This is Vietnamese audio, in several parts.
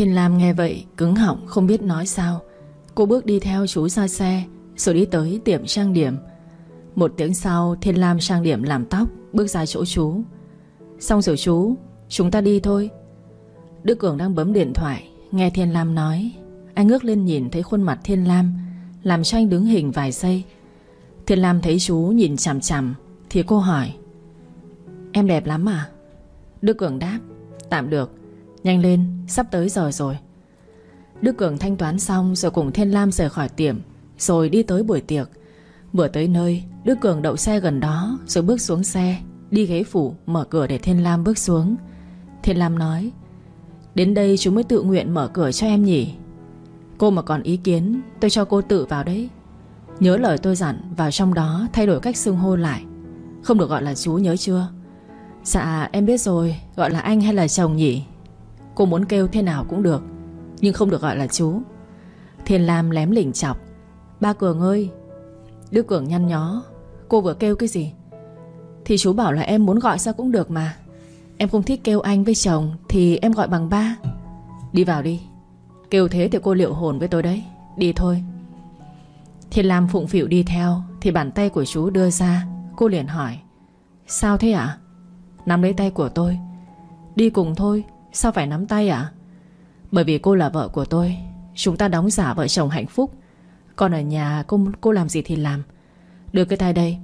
Thiên Lam nghe vậy, cứng họng, không biết nói sao. Cô bước đi theo chú ra xe, Rồi đi tới tiệm trang điểm. Một tiếng sau, Thiên Lam trang điểm làm tóc, Bước ra chỗ chú. Xong rồi chú, Chúng ta đi thôi. Đức Cường đang bấm điện thoại, Nghe Thiên Lam nói. Anh ngước lên nhìn thấy khuôn mặt Thiên Lam, Làm cho anh đứng hình vài giây. Thiên Lam thấy chú nhìn chằm chằm, Thì cô hỏi, Em đẹp lắm à? Đức Cường đáp, Tạm được. Nhanh lên, sắp tới giờ rồi. Đức Cường thanh toán xong Rồi cùng Thiên Lam rời khỏi tiệm, Rồi đi tới buổi tiệc. Vừa tới nơi, Đức Cường đậu xe gần đó Rồi bước xuống xe, Đi ghế phủ mở cửa để Thiên Lam bước xuống. Thiên Lam nói, Đến đây chú mới tự nguyện mở cửa cho em nhỉ? Cô mà còn ý kiến, Tôi cho cô tự vào đấy. Nhớ lời tôi dặn, Vào trong đó thay đổi cách xưng hô lại. Không được gọi là chú nhớ chưa? Dạ em biết rồi, Gọi là anh hay là chồng nhỉ? Cô muốn kêu thế nào cũng được, Nhưng không được gọi là chú. Thiên Lam lém lỉnh chọc. Ba Cường ơi, Đức Cường nhăn nhó. Cô vừa kêu cái gì? Thì chú bảo là em muốn gọi sao cũng được mà. Em không thích kêu anh với chồng Thì em gọi bằng ba. Đi vào đi. Kêu thế thì cô liệu hồn với tôi đấy. Đi thôi. Thiên Lam phụng phịu đi theo, Thì bàn tay của chú đưa ra. Cô liền hỏi, Sao thế ạ? Nắm lấy tay của tôi. Đi cùng thôi. Sao phải nắm tay ạ? Bởi vì cô là vợ của tôi, Chúng ta đóng giả vợ chồng hạnh phúc. Còn ở nhà cô cô làm gì thì làm. Đưa cái tay đây.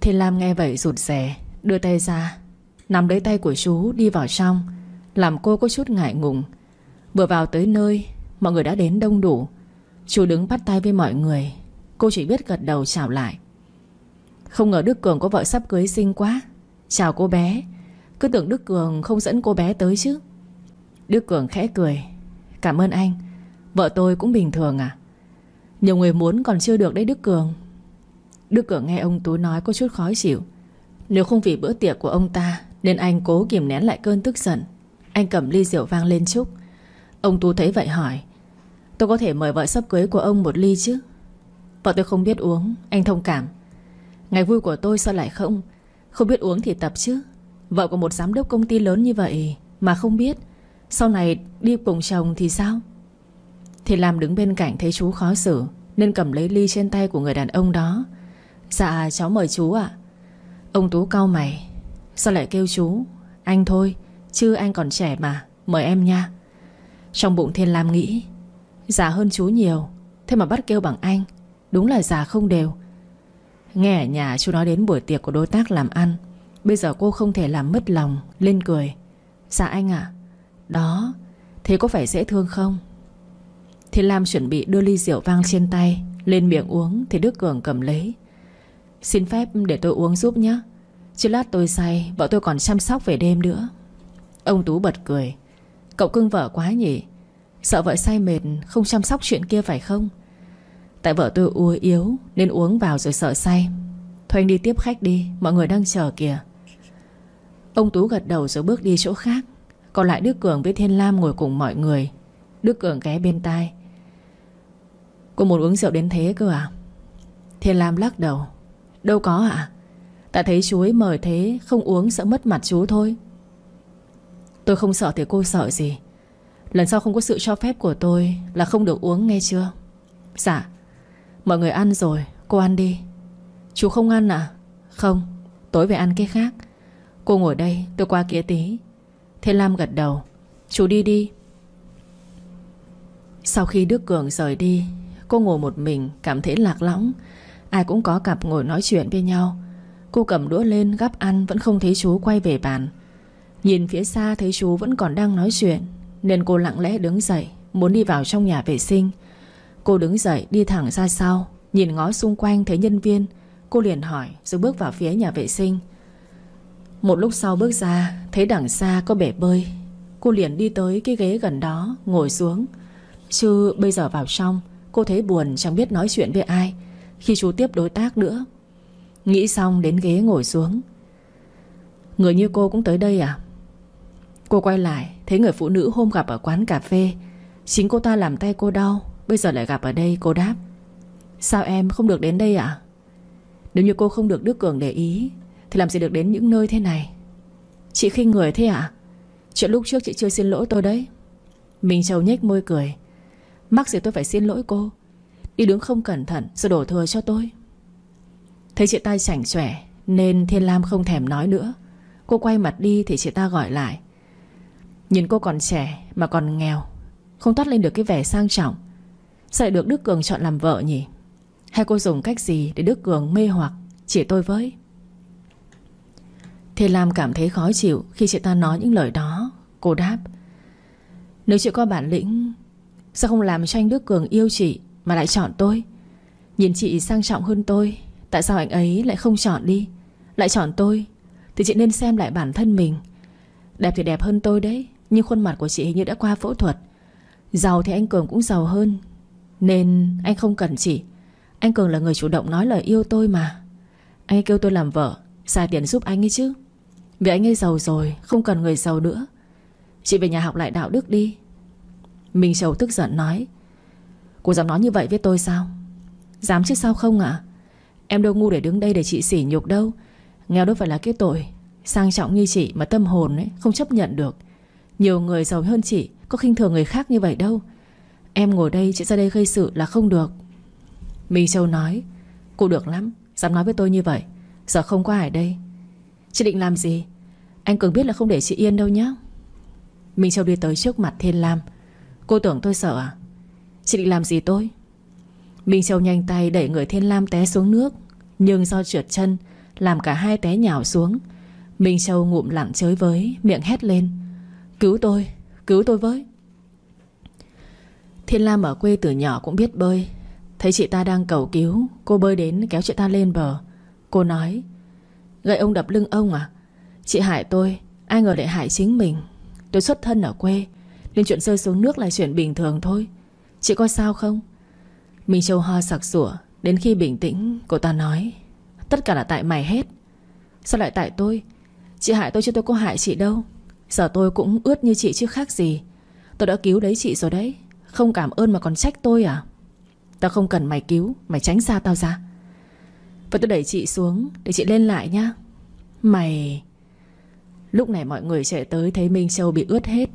Thiên Lam nghe vậy rụt rè, Đưa tay ra, Nắm lấy tay của chú đi vào trong, Làm cô có chút ngại ngùng. Vừa vào tới nơi, Mọi người đã đến đông đủ. Chú đứng bắt tay với mọi người, Cô chỉ biết gật đầu chào lại. Không ngờ Đức Cường có vợ sắp cưới xinh quá. Chào cô bé. Cứ tưởng Đức Cường không dẫn cô bé tới chứ? Đức Cường khẽ cười. Cảm ơn anh. Vợ tôi cũng bình thường à? Nhiều người muốn còn chưa được đấy Đức Cường. Đức Cường nghe ông Tú nói có chút khó chịu. Nếu không vì bữa tiệc của ông ta, Nên anh cố kiềm nén lại cơn tức giận. Anh cầm ly rượu vang lên chúc. Ông Tú thấy vậy hỏi, Tôi có thể mời vợ sắp cưới của ông một ly chứ? Vợ tôi không biết uống, Anh thông cảm, Ngày vui của tôi sao lại không? Không biết uống thì tập chứ. Vợ của một giám đốc công ty lớn như vậy Mà không biết, Sau này đi cùng chồng thì sao? Thì làm đứng bên cạnh thấy chú khó xử, Nên cầm lấy ly trên tay của người đàn ông đó. Dạ cháu mời chú ạ. Ông Tú cau mày. Sao lại kêu chú? Anh thôi, Chứ anh còn trẻ mà, Mời em nha. Trong bụng Thiên Lam nghĩ, Già hơn chú nhiều, Thế mà bắt kêu bằng anh, Đúng là già không đều. Nghe ở nhà chú nói đến buổi tiệc của đối tác làm ăn Bây giờ cô không thể làm mất lòng, Lên cười. Dạ anh ạ. Đó, Thế có phải dễ thương không? Thiên Lam chuẩn bị đưa ly rượu vang trên tay, Lên miệng uống Thì Đức Cường cầm lấy. Xin phép để tôi uống giúp nhé. Chứ lát tôi say, Vợ tôi còn chăm sóc về đêm nữa. Ông Tú bật cười. Cậu cưng vợ quá nhỉ? Sợ vợ say mệt, không chăm sóc chuyện kia phải không? Tại vợ tôi ua yếu, Nên uống vào rồi sợ say. Thôi anh đi tiếp khách đi, Mọi người đang chờ kìa. Ông Tú gật đầu rồi bước đi chỗ khác. Còn lại Đức Cường với Thiên Lam ngồi cùng mọi người. Đức Cường ghé bên tai. Cô muốn uống rượu đến thế cơ à? Thiên Lam lắc đầu. Đâu có ạ. À? Tại thấy chú ấy mời thế, Không uống sợ mất mặt chú thôi. Tôi không sợ thì cô sợ gì. Lần sau không có sự cho phép của tôi Là không được uống nghe chưa? Dạ. Mọi người ăn rồi, Cô ăn đi. Chú không ăn à? Không. Tối về ăn cái khác. Cô ngồi đây, tôi qua kia tí. Thế Lam gật đầu. Chú đi đi. Sau khi Đức Cường rời đi, Cô ngồi một mình, cảm thấy lạc lõng. Ai cũng có cặp ngồi nói chuyện với nhau. Cô cầm đũa lên, gắp ăn, Vẫn không thấy chú quay về bàn. Nhìn phía xa thấy chú vẫn còn đang nói chuyện, Nên cô lặng lẽ đứng dậy, Muốn đi vào trong nhà vệ sinh. Cô đứng dậy, đi thẳng ra sau, Nhìn ngó xung quanh thấy nhân viên. Cô liền hỏi, rồi bước vào phía nhà vệ sinh. Một lúc sau bước ra, Thấy đằng xa có bể bơi. Cô liền đi tới cái ghế gần đó, Ngồi xuống. Chứ bây giờ vào trong, Cô thấy buồn, chẳng biết nói chuyện với ai. Khi chú tiếp đối tác nữa, Nghĩ xong đến ghế ngồi xuống. Người như cô cũng tới đây à? Cô quay lại, Thấy người phụ nữ hôm gặp ở quán cà phê. Chính cô ta làm tay cô đau, Bây giờ lại gặp ở đây, cô đáp. Sao em không được đến đây ạ Nếu như cô không được Đức Cường để ý thì làm gì được đến những nơi thế này? Chị khinh người thế ạ? Chuyện lúc trước chị chưa xin lỗi tôi đấy. Minh Châu nhếch môi cười. Mắc gì tôi phải xin lỗi cô? Đi đứng không cẩn thận, rồi đổ thừa cho tôi. Thấy chị ta chảnh chỏe Nên Thiên Lam không thèm nói nữa. Cô quay mặt đi thì chị ta gọi lại. Nhìn cô còn trẻ Mà còn nghèo, Không toát lên được cái vẻ sang trọng. Sao lại được Đức Cường chọn làm vợ nhỉ? Hay cô dùng cách gì để Đức Cường mê hoặc Chỉ tôi với? Thiên Lam cảm thấy khó chịu Khi chị ta nói những lời đó. Cô đáp, Nếu chị có bản lĩnh, Sao không làm cho anh Đức Cường yêu chị Mà lại chọn tôi? Nhìn chị sang trọng hơn tôi, Tại sao anh ấy lại không chọn đi? Lại chọn tôi, Thì chị nên xem lại bản thân mình. Đẹp thì đẹp hơn tôi đấy, Nhưng khuôn mặt của chị hình như đã qua phẫu thuật. Giàu thì anh Cường cũng giàu hơn, Nên anh không cần chị. Anh Cường là người chủ động nói lời yêu tôi mà. Anh ấy kêu tôi làm vợ Xài tiền giúp anh ấy chứ? Vì anh ấy giàu rồi, Không cần người giàu nữa. Chị về nhà học lại đạo đức đi. Minh Châu tức giận nói, Cô dám nói như vậy với tôi sao? Dám chứ sao không ạ? Em đâu ngu để đứng đây để chị sỉ nhục đâu. Nghèo đâu phải là cái tội. Sang trọng như chị mà tâm hồn ấy, không chấp nhận được. Nhiều người giàu hơn chị, Có khinh thường người khác như vậy đâu. Em ngồi đây, chị ra đây gây sự là không được. Minh Châu nói, Cô được lắm, Dám nói với tôi như vậy. Giờ không có ai đây. Chị định làm gì? Anh Cường biết là không để chị yên đâu nhá. Minh Châu đi tới trước mặt Thiên Lam. Cô tưởng tôi sợ à? Chị định làm gì tôi? Minh Châu nhanh tay đẩy người Thiên Lam té xuống nước Nhưng do trượt chân Làm cả hai té nhào xuống. Minh Châu ngụm lặng chới với Miệng hét lên. Cứu tôi, cứu tôi với. Thiên Lam ở quê từ nhỏ cũng biết bơi. Thấy chị ta đang cầu cứu Cô bơi đến kéo chị ta lên bờ. Cô nói, Gậy ông đập lưng ông à? Chị hại tôi, Ai ngờ lại hại chính mình. Tôi xuất thân ở quê, Nên chuyện rơi xuống nước là chuyện bình thường thôi. Chị có sao không? Minh Châu ho sặc sủa Đến khi bình tĩnh, cô ta nói, Tất cả là tại mày hết. Sao lại tại tôi? Chị hại tôi chứ tôi có hại chị đâu. Giờ tôi cũng ướt như chị chứ khác gì. Tôi đã cứu đấy chị rồi đấy. Không cảm ơn mà còn trách tôi à? Tao không cần mày cứu, Mày tránh xa tao ra. Và tôi đẩy chị xuống, Để chị lên lại nhá. Mày, Lúc này mọi người chạy tới thấy Minh Châu bị ướt hết.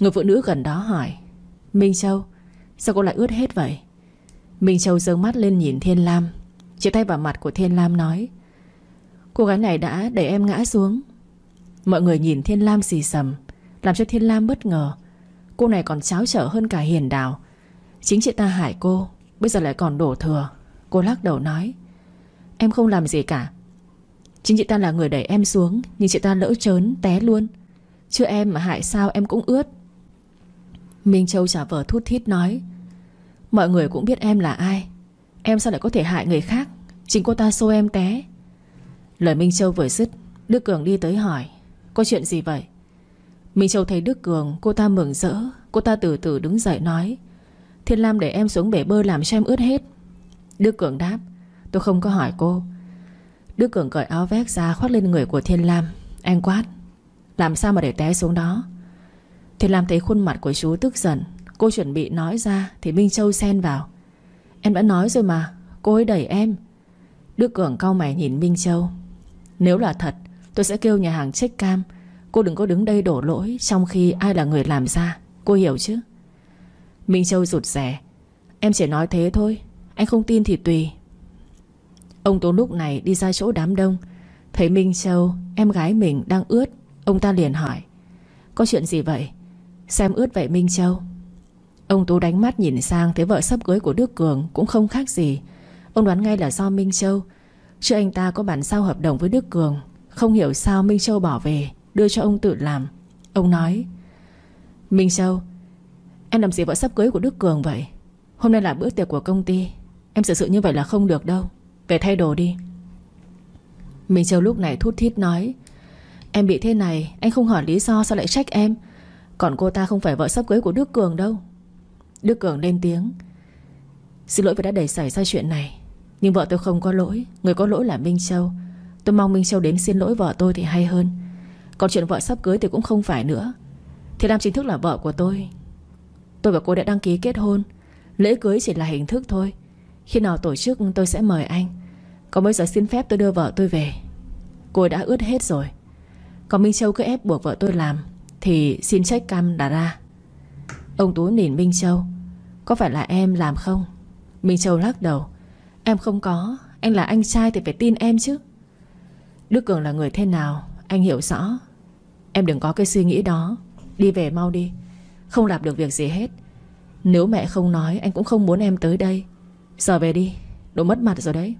Người phụ nữ gần đó hỏi, Minh Châu, Sao cô lại ướt hết vậy? Minh Châu dâng mắt lên nhìn Thiên Lam Chỉ tay vào mặt của Thiên Lam nói, Cô gái này đã để em ngã xuống. Mọi người nhìn Thiên Lam xì sầm Làm cho Thiên Lam bất ngờ. Cô này còn cháo trở hơn cả hiền đào. Chính chị ta hại cô, Bây giờ lại còn đổ thừa. Cô lắc đầu nói Em không làm gì cả. Chính chị ta là người đẩy em xuống, Nhưng chị ta lỡ trớn té luôn. Chứ em mà hại sao em cũng ướt. Minh Châu trả vờ thút thít nói, Mọi người cũng biết em là ai. Em sao lại có thể hại người khác? Chính cô ta xô em té. Lời Minh Châu vừa dứt, Đức Cường đi tới hỏi, Có chuyện gì vậy? Minh Châu thấy Đức Cường, Cô ta mừng rỡ. Cô ta từ từ đứng dậy nói, Thiên Lam để em xuống bể bơi làm cho em ướt hết. Đức Cường đáp Tôi không có hỏi cô. Đức Cường cởi áo vest ra khoác lên người của Thiên Lam. Anh quát, Làm sao mà để té xuống đó? Thiên Lam thấy khuôn mặt của chú tức giận. Cô chuẩn bị nói ra Thì Minh Châu xen vào. Em đã nói rồi mà, Cô ấy đẩy em. Đức Cường cau mày nhìn Minh Châu. Nếu là thật, Tôi sẽ kêu nhà hàng check cam. Cô đừng có đứng đây đổ lỗi Trong khi ai là người làm ra. Cô hiểu chứ? Minh Châu rụt rẻ Em chỉ nói thế thôi, Anh không tin thì tùy. Ông Tú lúc này đi ra chỗ đám đông. Thấy Minh Châu, Em gái mình đang ướt, Ông ta liền hỏi, Có chuyện gì vậy? Xem ướt vậy Minh Châu. Ông Tú đánh mắt nhìn sang Thấy vợ sắp cưới của Đức Cường Cũng không khác gì. Ông đoán ngay là do Minh Châu. Chứ anh ta có bản sao hợp đồng với Đức Cường, Không hiểu sao Minh Châu bỏ về, Đưa cho ông tự làm. Ông nói, Minh Châu, Em làm gì vợ sắp cưới của Đức Cường vậy? Hôm nay là bữa tiệc của công ty, Em sự sự như vậy là không được đâu. Về thay đồ đi. Minh Châu lúc này thút thít nói, Em bị thế này, Anh không hỏi lý do sao lại trách em? Còn cô ta không phải vợ sắp cưới của Đức Cường đâu. Đức Cường lên tiếng, Xin lỗi vì đã đẩy xảy ra chuyện này, Nhưng vợ tôi không có lỗi. Người có lỗi là Minh Châu. Tôi mong Minh Châu đến xin lỗi vợ tôi thì hay hơn. Còn chuyện vợ sắp cưới thì cũng không phải nữa. Thì Lam chính thức là vợ của tôi. Tôi và cô đã đăng ký kết hôn. Lễ cưới chỉ là hình thức thôi. Khi nào tổ chức, tôi sẽ mời anh. Còn bây giờ xin phép tôi đưa vợ tôi về. Cô đã ướt hết rồi. Còn Minh Châu cứ ép buộc vợ tôi làm, Thì xin trách cam đã ra. Ông Tú nhìn Minh Châu, Có phải là em làm không? Minh Châu lắc đầu, Em không có, Anh là anh trai thì phải tin em chứ. Đức Cường là người thế nào, Anh hiểu rõ. Em đừng có cái suy nghĩ đó, Đi về mau đi. Không làm được việc gì hết. Nếu mẹ không nói, Anh cũng không muốn em tới đây. Giờ về đi, Đồ mất mặt rồi đấy.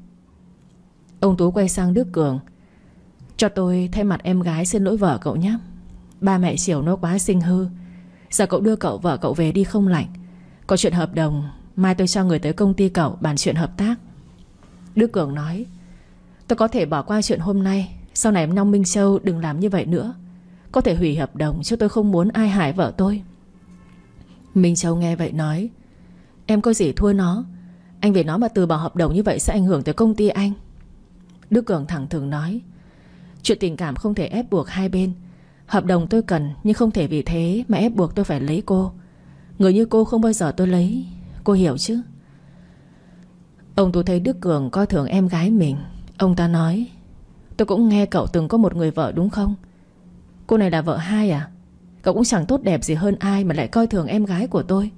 Ông Tú quay sang Đức Cường. Cho tôi thay mặt em gái xin lỗi vợ cậu nhé. Ba mẹ chiều nó quá sinh hư. Giờ cậu đưa cậu vợ cậu về đi không lạnh. Có chuyện hợp đồng, Mai tôi cho người tới công ty cậu bàn chuyện hợp tác. Đức Cường nói, Tôi có thể bỏ qua chuyện hôm nay, Sau này em Long Minh Châu đừng làm như vậy nữa. Có thể hủy hợp đồng Chứ tôi không muốn ai hại vợ tôi. Minh Châu nghe vậy nói, Em có gì thua nó anh về nói mà từ bỏ hợp đồng như vậy Sẽ ảnh hưởng tới công ty anh. Đức Cường thẳng thừng nói, Chuyện tình cảm không thể ép buộc hai bên. Hợp đồng tôi cần, Nhưng không thể vì thế mà ép buộc tôi phải lấy cô. Người như cô không bao giờ tôi lấy. Cô hiểu chứ? Ông Tú thấy Đức Cường coi thường em gái mình, Ông ta nói, Tôi cũng nghe cậu từng có một người vợ đúng không? Cô này là vợ hai à? Cậu cũng chẳng tốt đẹp gì hơn ai Mà lại coi thường em gái của tôi.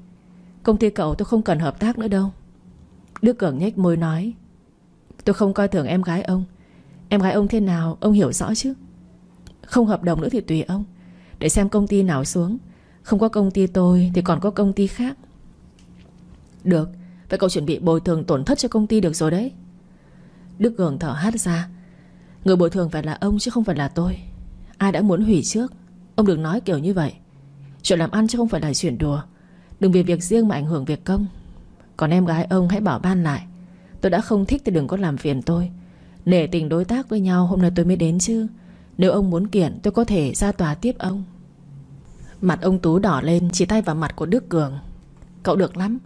Công ty cậu tôi không cần hợp tác nữa đâu. Đức Cường nhếch môi nói, Tôi không coi thường em gái ông. Em gái ông thế nào, ông hiểu rõ chứ? Không hợp đồng nữa thì tùy ông. Để xem công ty nào xuống. Không có công ty tôi thì còn có công ty khác. Được, Vậy cậu chuẩn bị bồi thường tổn thất cho công ty được rồi đấy. Đức Cường thở hát ra, Người bồi thường phải là ông chứ không phải là tôi. Ai đã muốn hủy trước? Ông đừng nói kiểu như vậy. Chuyện làm ăn chứ không phải là chuyện đùa. Đừng vì việc riêng mà ảnh hưởng việc công. Còn em gái ông hãy bảo ban lại. Tôi đã không thích thì đừng có làm phiền tôi. Nể tình đối tác với nhau, hôm nay tôi mới đến chứ. Nếu ông muốn kiện, tôi có thể ra tòa tiếp ông. Mặt ông Tú đỏ lên, Chỉ tay vào mặt của Đức Cường. Cậu được lắm.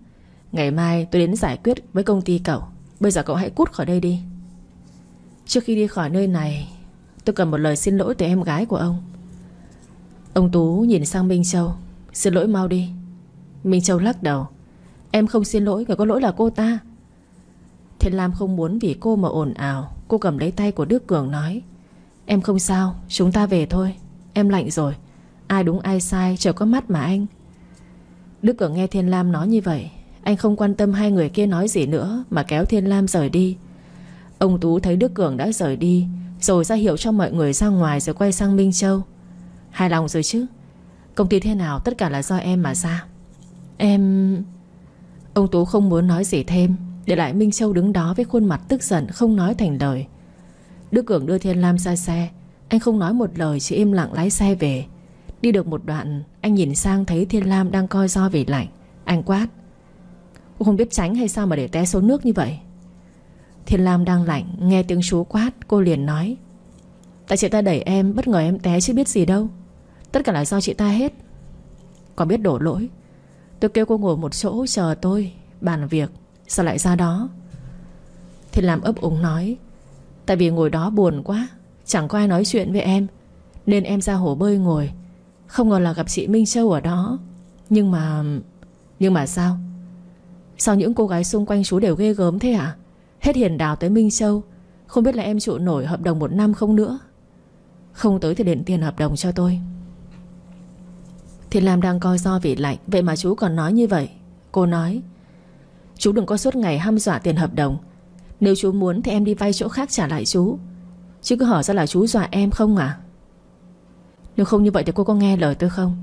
Ngày mai tôi đến giải quyết với công ty cậu. Bây giờ cậu hãy cút khỏi đây đi. Trước khi đi khỏi nơi này, Tôi cần một lời xin lỗi từ em gái của ông. Ông Tú nhìn sang Minh Châu. Xin lỗi mau đi. Minh Châu lắc đầu. Em không xin lỗi người có lỗi là cô ta. Thiên Lam không muốn vì cô mà ồn ào. Cô cầm lấy tay của Đức Cường nói, Em không sao, Chúng ta về thôi. Em lạnh rồi. Ai đúng ai sai, Chờ có mắt mà anh. Đức Cường nghe Thiên Lam nói như vậy, Anh không quan tâm hai người kia nói gì nữa Mà kéo Thiên Lam rời đi. Ông Tú thấy Đức Cường đã rời đi, Rồi ra hiệu cho mọi người ra ngoài Rồi quay sang Minh Châu. Hài lòng rồi chứ? Công ty thế nào? Tất cả là do em mà ra. Em... Ông Tú không muốn nói gì thêm, Để lại Minh Châu đứng đó với khuôn mặt tức giận, Không nói thành lời. Đức Cường đưa Thiên Lam ra xe. Anh không nói một lời, chỉ im lặng lái xe về. Đi được một đoạn, Anh nhìn sang thấy Thiên Lam đang coi do vì lạnh. Anh quát Cô không biết tránh hay sao mà để té xuống nước như vậy? Thiên Lam đang lạnh, Nghe tiếng chú quát, cô liền nói, Tại chị ta đẩy em, bất ngờ em té chứ biết gì đâu. Tất cả là do chị ta hết. Còn biết đổ lỗi. Tôi kêu cô ngồi một chỗ, chờ tôi, Bàn việc. Sao lại ra đó? Thì làm ấp úng nói, Tại vì ngồi đó buồn quá, Chẳng có ai nói chuyện với em, Nên em ra hồ bơi ngồi. Không ngờ là gặp chị Minh Châu ở đó. Nhưng mà... Nhưng mà sao? Sao những cô gái xung quanh chú đều ghê gớm thế hả? Hết hiền đào tới Minh Châu, Không biết là em trụ nổi hợp đồng một năm không nữa. Không tới thì đền tiền hợp đồng cho tôi. Thiên Lam đang coi do vì lạnh, Vậy mà chú còn nói như vậy. Cô nói, Chú đừng có suốt ngày hăm dọa tiền hợp đồng. Nếu chú muốn thì em đi vay chỗ khác trả lại chú. Chứ cứ hỏi ra là chú dọa em không à? Nếu không như vậy thì cô có nghe lời tôi không?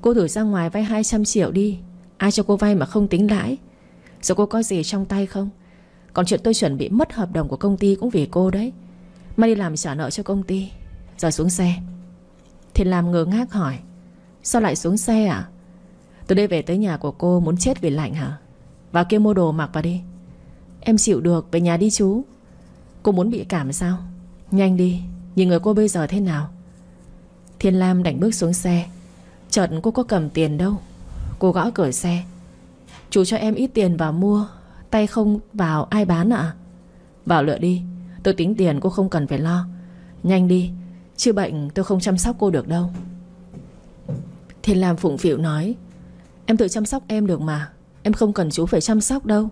Cô thử ra ngoài vay 200 triệu đi. Ai cho cô vay mà không tính lãi? Rồi cô có gì trong tay không? Còn chuyện tôi chuẩn bị mất hợp đồng của công ty Cũng vì cô đấy. Mà đi làm trả nợ cho công ty. Rồi xuống xe. Thì làm ngơ ngác hỏi Sao lại xuống xe à? Từ đây về tới nhà của cô muốn chết vì lạnh hả? Vào kia mua đồ mặc vào đi. Em chịu được, về nhà đi chú. Cô muốn bị cảm sao? Nhanh đi, Nhìn người cô bây giờ thế nào? Thiên Lam đành bước xuống xe. Chợt cô có cầm tiền đâu. Cô gõ cửa xe. Chú cho em ít tiền vào mua, Tay không vào ai bán ạ? Vào lựa đi, Tôi tính tiền cô không cần phải lo. Nhanh đi Chứ bệnh tôi không chăm sóc cô được đâu. Thiên Lam phụng phịu nói, Em tự chăm sóc em được mà, Em không cần chú phải chăm sóc đâu.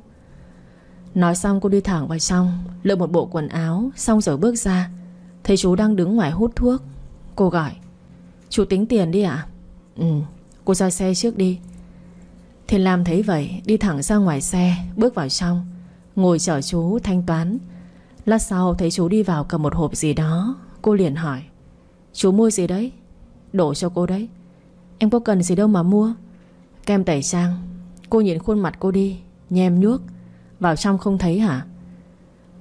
Nói xong cô đi thẳng vào trong, Lựa một bộ quần áo, Xong rồi bước ra. Thấy chú đang đứng ngoài hút thuốc, Cô gọi, Chú tính tiền đi ạ. Ừ cô ra xe trước đi. Thiên Lam thấy vậy, Đi thẳng ra ngoài xe, Bước vào trong, Ngồi chờ chú thanh toán. Lát sau thấy chú đi vào cầm một hộp gì đó, Cô liền hỏi, Chú mua gì đấy? Đổ cho cô đấy. Em có cần gì đâu mà mua. Kem tẩy trang, Cô nhìn khuôn mặt cô đi, Nhem nhuốc. Vào trong không thấy hả?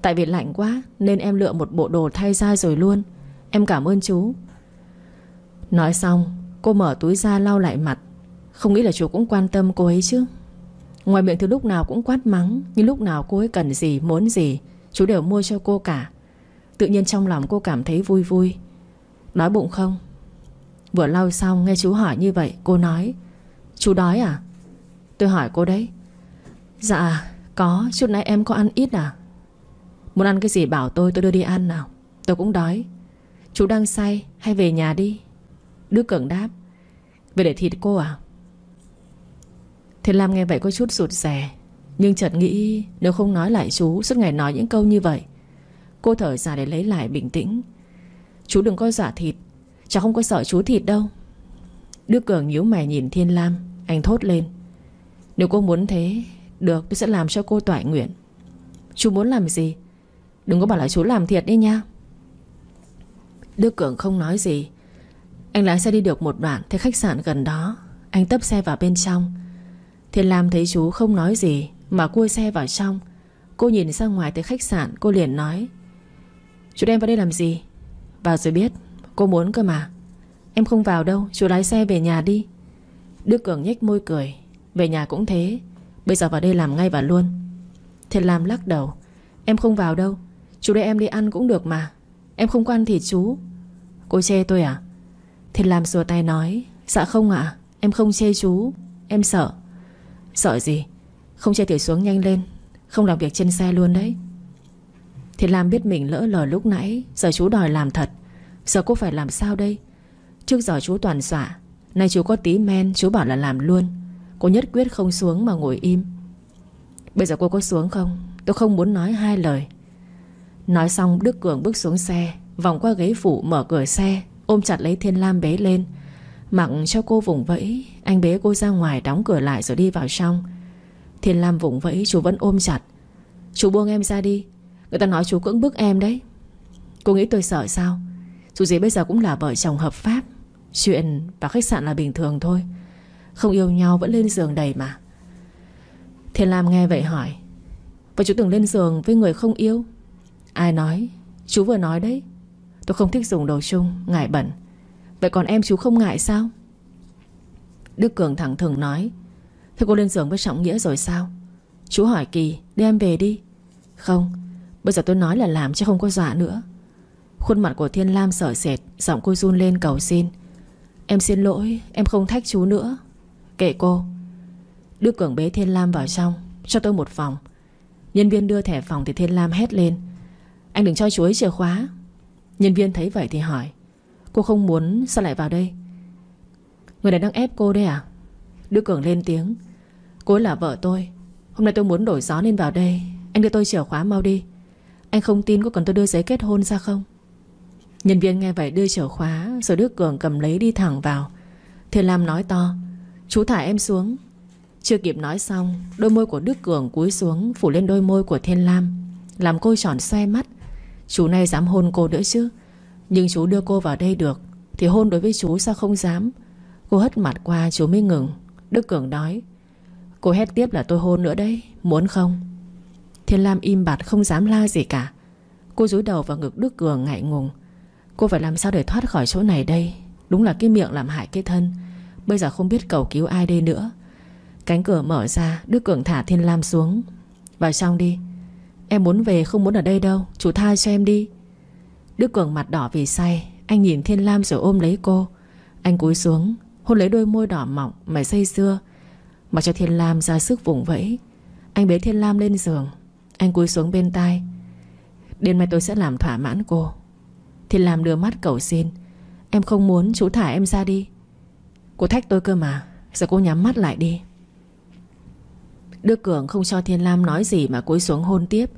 Tại vì lạnh quá, Nên em lựa một bộ đồ thay ra rồi luôn. Em cảm ơn chú. Nói xong, Cô mở túi ra lau lại mặt. Không nghĩ là chú cũng quan tâm cô ấy chứ. Ngoài miệng thì lúc nào cũng quát mắng, Nhưng lúc nào cô ấy cần gì, muốn gì, Chú đều mua cho cô cả. Tự nhiên trong lòng cô cảm thấy vui vui. Đói bụng không? Vừa lau xong nghe chú hỏi như vậy, Cô nói, Chú đói à? Tôi hỏi cô đấy Dạ có, chút nãy em có ăn ít à? Muốn ăn cái gì bảo tôi tôi đưa đi ăn nào. Tôi cũng đói, Chú đang say, hay về nhà đi? Đức Cường đáp, Về để thịt cô à? Thế Lam nghe vậy có chút sụt rè Nhưng chợt nghĩ Nếu không nói lại chú, Suốt ngày nói những câu như vậy, Cô thở ra để lấy lại bình tĩnh. Chú đừng có giả thịt Cháu không có sợ chú thịt đâu. Đức Cường nhíu mày nhìn Thiên Lam. Anh thốt lên. Nếu cô muốn thế, Được, tôi sẽ làm cho cô tỏa nguyện. Chú muốn làm gì? Đừng có bảo là chú làm thiệt đi nha. Đức Cường không nói gì. Anh lái xe đi được một đoạn Thấy khách sạn gần đó. Anh tấp xe vào bên trong. Thiên Lam thấy chú không nói gì Mà cua xe vào trong. Cô nhìn ra ngoài tới khách sạn, Cô liền nói, Chú đem vào đây làm gì? Vào rồi biết. Cô muốn cơ mà. Em không vào đâu, Chú lái xe về nhà đi. Đức Cường nhếch môi cười. Về nhà cũng thế. Bây giờ vào đây làm ngay và luôn. Thiệt Lam lắc đầu. Em không vào đâu. Chú để em đi ăn cũng được mà. Em không quan thì chú. Cô chê tôi à? Thiệt Lam xua tay nói. Dạ không ạ. Em không chê chú. Em sợ. Sợ gì? Không chê thì xuống nhanh lên. Không làm việc trên xe luôn đấy. Thiệt Lam biết mình lỡ lời lúc nãy. Giờ chú đòi làm thật. Giờ cô phải làm sao đây? Trước giờ chú toàn dọa Nay chú có tí men, chú bảo là làm luôn. Cô nhất quyết không xuống mà ngồi im. Bây giờ cô có xuống không? Tôi không muốn nói hai lời. Nói xong, Đức Cường bước xuống xe, Vòng qua ghế phụ mở cửa xe, Ôm chặt lấy Thiên Lam bế lên. Mặc cho cô vùng vẫy, Anh bế cô ra ngoài đóng cửa lại rồi đi vào trong. Thiên Lam vùng vẫy, chú vẫn ôm chặt. Chú buông em ra đi. Người ta nói chú cưỡng bức em đấy. Cô nghĩ tôi sợ sao? Dù gì bây giờ cũng là vợ chồng hợp pháp, Chuyện và khách sạn là bình thường thôi. Không yêu nhau vẫn lên giường đầy mà. Thiên Lam nghe vậy hỏi Và chú từng lên giường với người không yêu? Ai nói, Chú vừa nói đấy. Tôi không thích dùng đồ chung, Ngại bẩn. Vậy còn em chú không ngại sao? Đức Cường thẳng thừng nói, Thế cô lên giường với Trọng Nghĩa rồi sao? Chú hỏi Kỳ đem em về đi. Không, Bây giờ tôi nói là làm chứ không có dọa nữa. Khuôn mặt của Thiên Lam sợ sệt, Giọng cô run lên cầu xin. Em xin lỗi, Em không thách chú nữa. Kệ cô. Đức Cường bế Thiên Lam vào trong, Cho tôi một phòng. Nhân viên đưa thẻ phòng thì Thiên Lam hét lên. Anh đừng cho chú ấy chìa khóa. Nhân viên thấy vậy thì hỏi, Cô không muốn, sao lại vào đây? Người này đang ép cô đây à? Đức Cường lên tiếng, Cô là vợ tôi. Hôm nay tôi muốn đổi gió nên vào đây. Anh đưa tôi chìa khóa mau đi. Anh không tin có cần tôi đưa giấy kết hôn ra không? Nhân viên nghe vậy đưa chìa khóa, Rồi Đức Cường cầm lấy đi thẳng vào. Thiên Lam nói to, Chú thả em xuống. Chưa kịp nói xong, Đôi môi của Đức Cường cúi xuống, Phủ lên đôi môi của Thiên Lam, Làm cô tròn xoe mắt. Chú này dám hôn cô nữa chứ? Nhưng chú đưa cô vào đây được, Thì hôn đối với chú sao không dám? Cô hất mặt qua, chú mới ngừng. Đức Cường nói, Cô hét tiếp là tôi hôn nữa đấy, Muốn không? Thiên Lam im bặt, không dám la gì cả. Cô rúi đầu vào ngực Đức Cường ngại ngùng. Cô phải làm sao để thoát khỏi chỗ này đây? Đúng là cái miệng làm hại cái thân. Bây giờ không biết cầu cứu ai đây nữa. Cánh cửa mở ra, Đức Cường thả Thiên Lam xuống. Vào trong đi. Em muốn về, không muốn ở đây đâu. Chú tha cho em đi. Đức Cường mặt đỏ vì say. Anh nhìn Thiên Lam rồi ôm lấy cô. Anh cúi xuống, Hôn lấy đôi môi đỏ mọng mà say xưa Mà cho Thiên Lam ra sức vùng vẫy. Anh bế Thiên Lam lên giường. Anh cúi xuống bên tai. Đêm mai tôi sẽ làm thỏa mãn cô thì làm đưa mắt cầu xin. Em không muốn chú thả em ra đi. Cô thách tôi cơ mà, Giờ cô nhắm mắt lại đi. Đức Cường không cho Thiên Lam nói gì Mà cúi xuống hôn tiếp.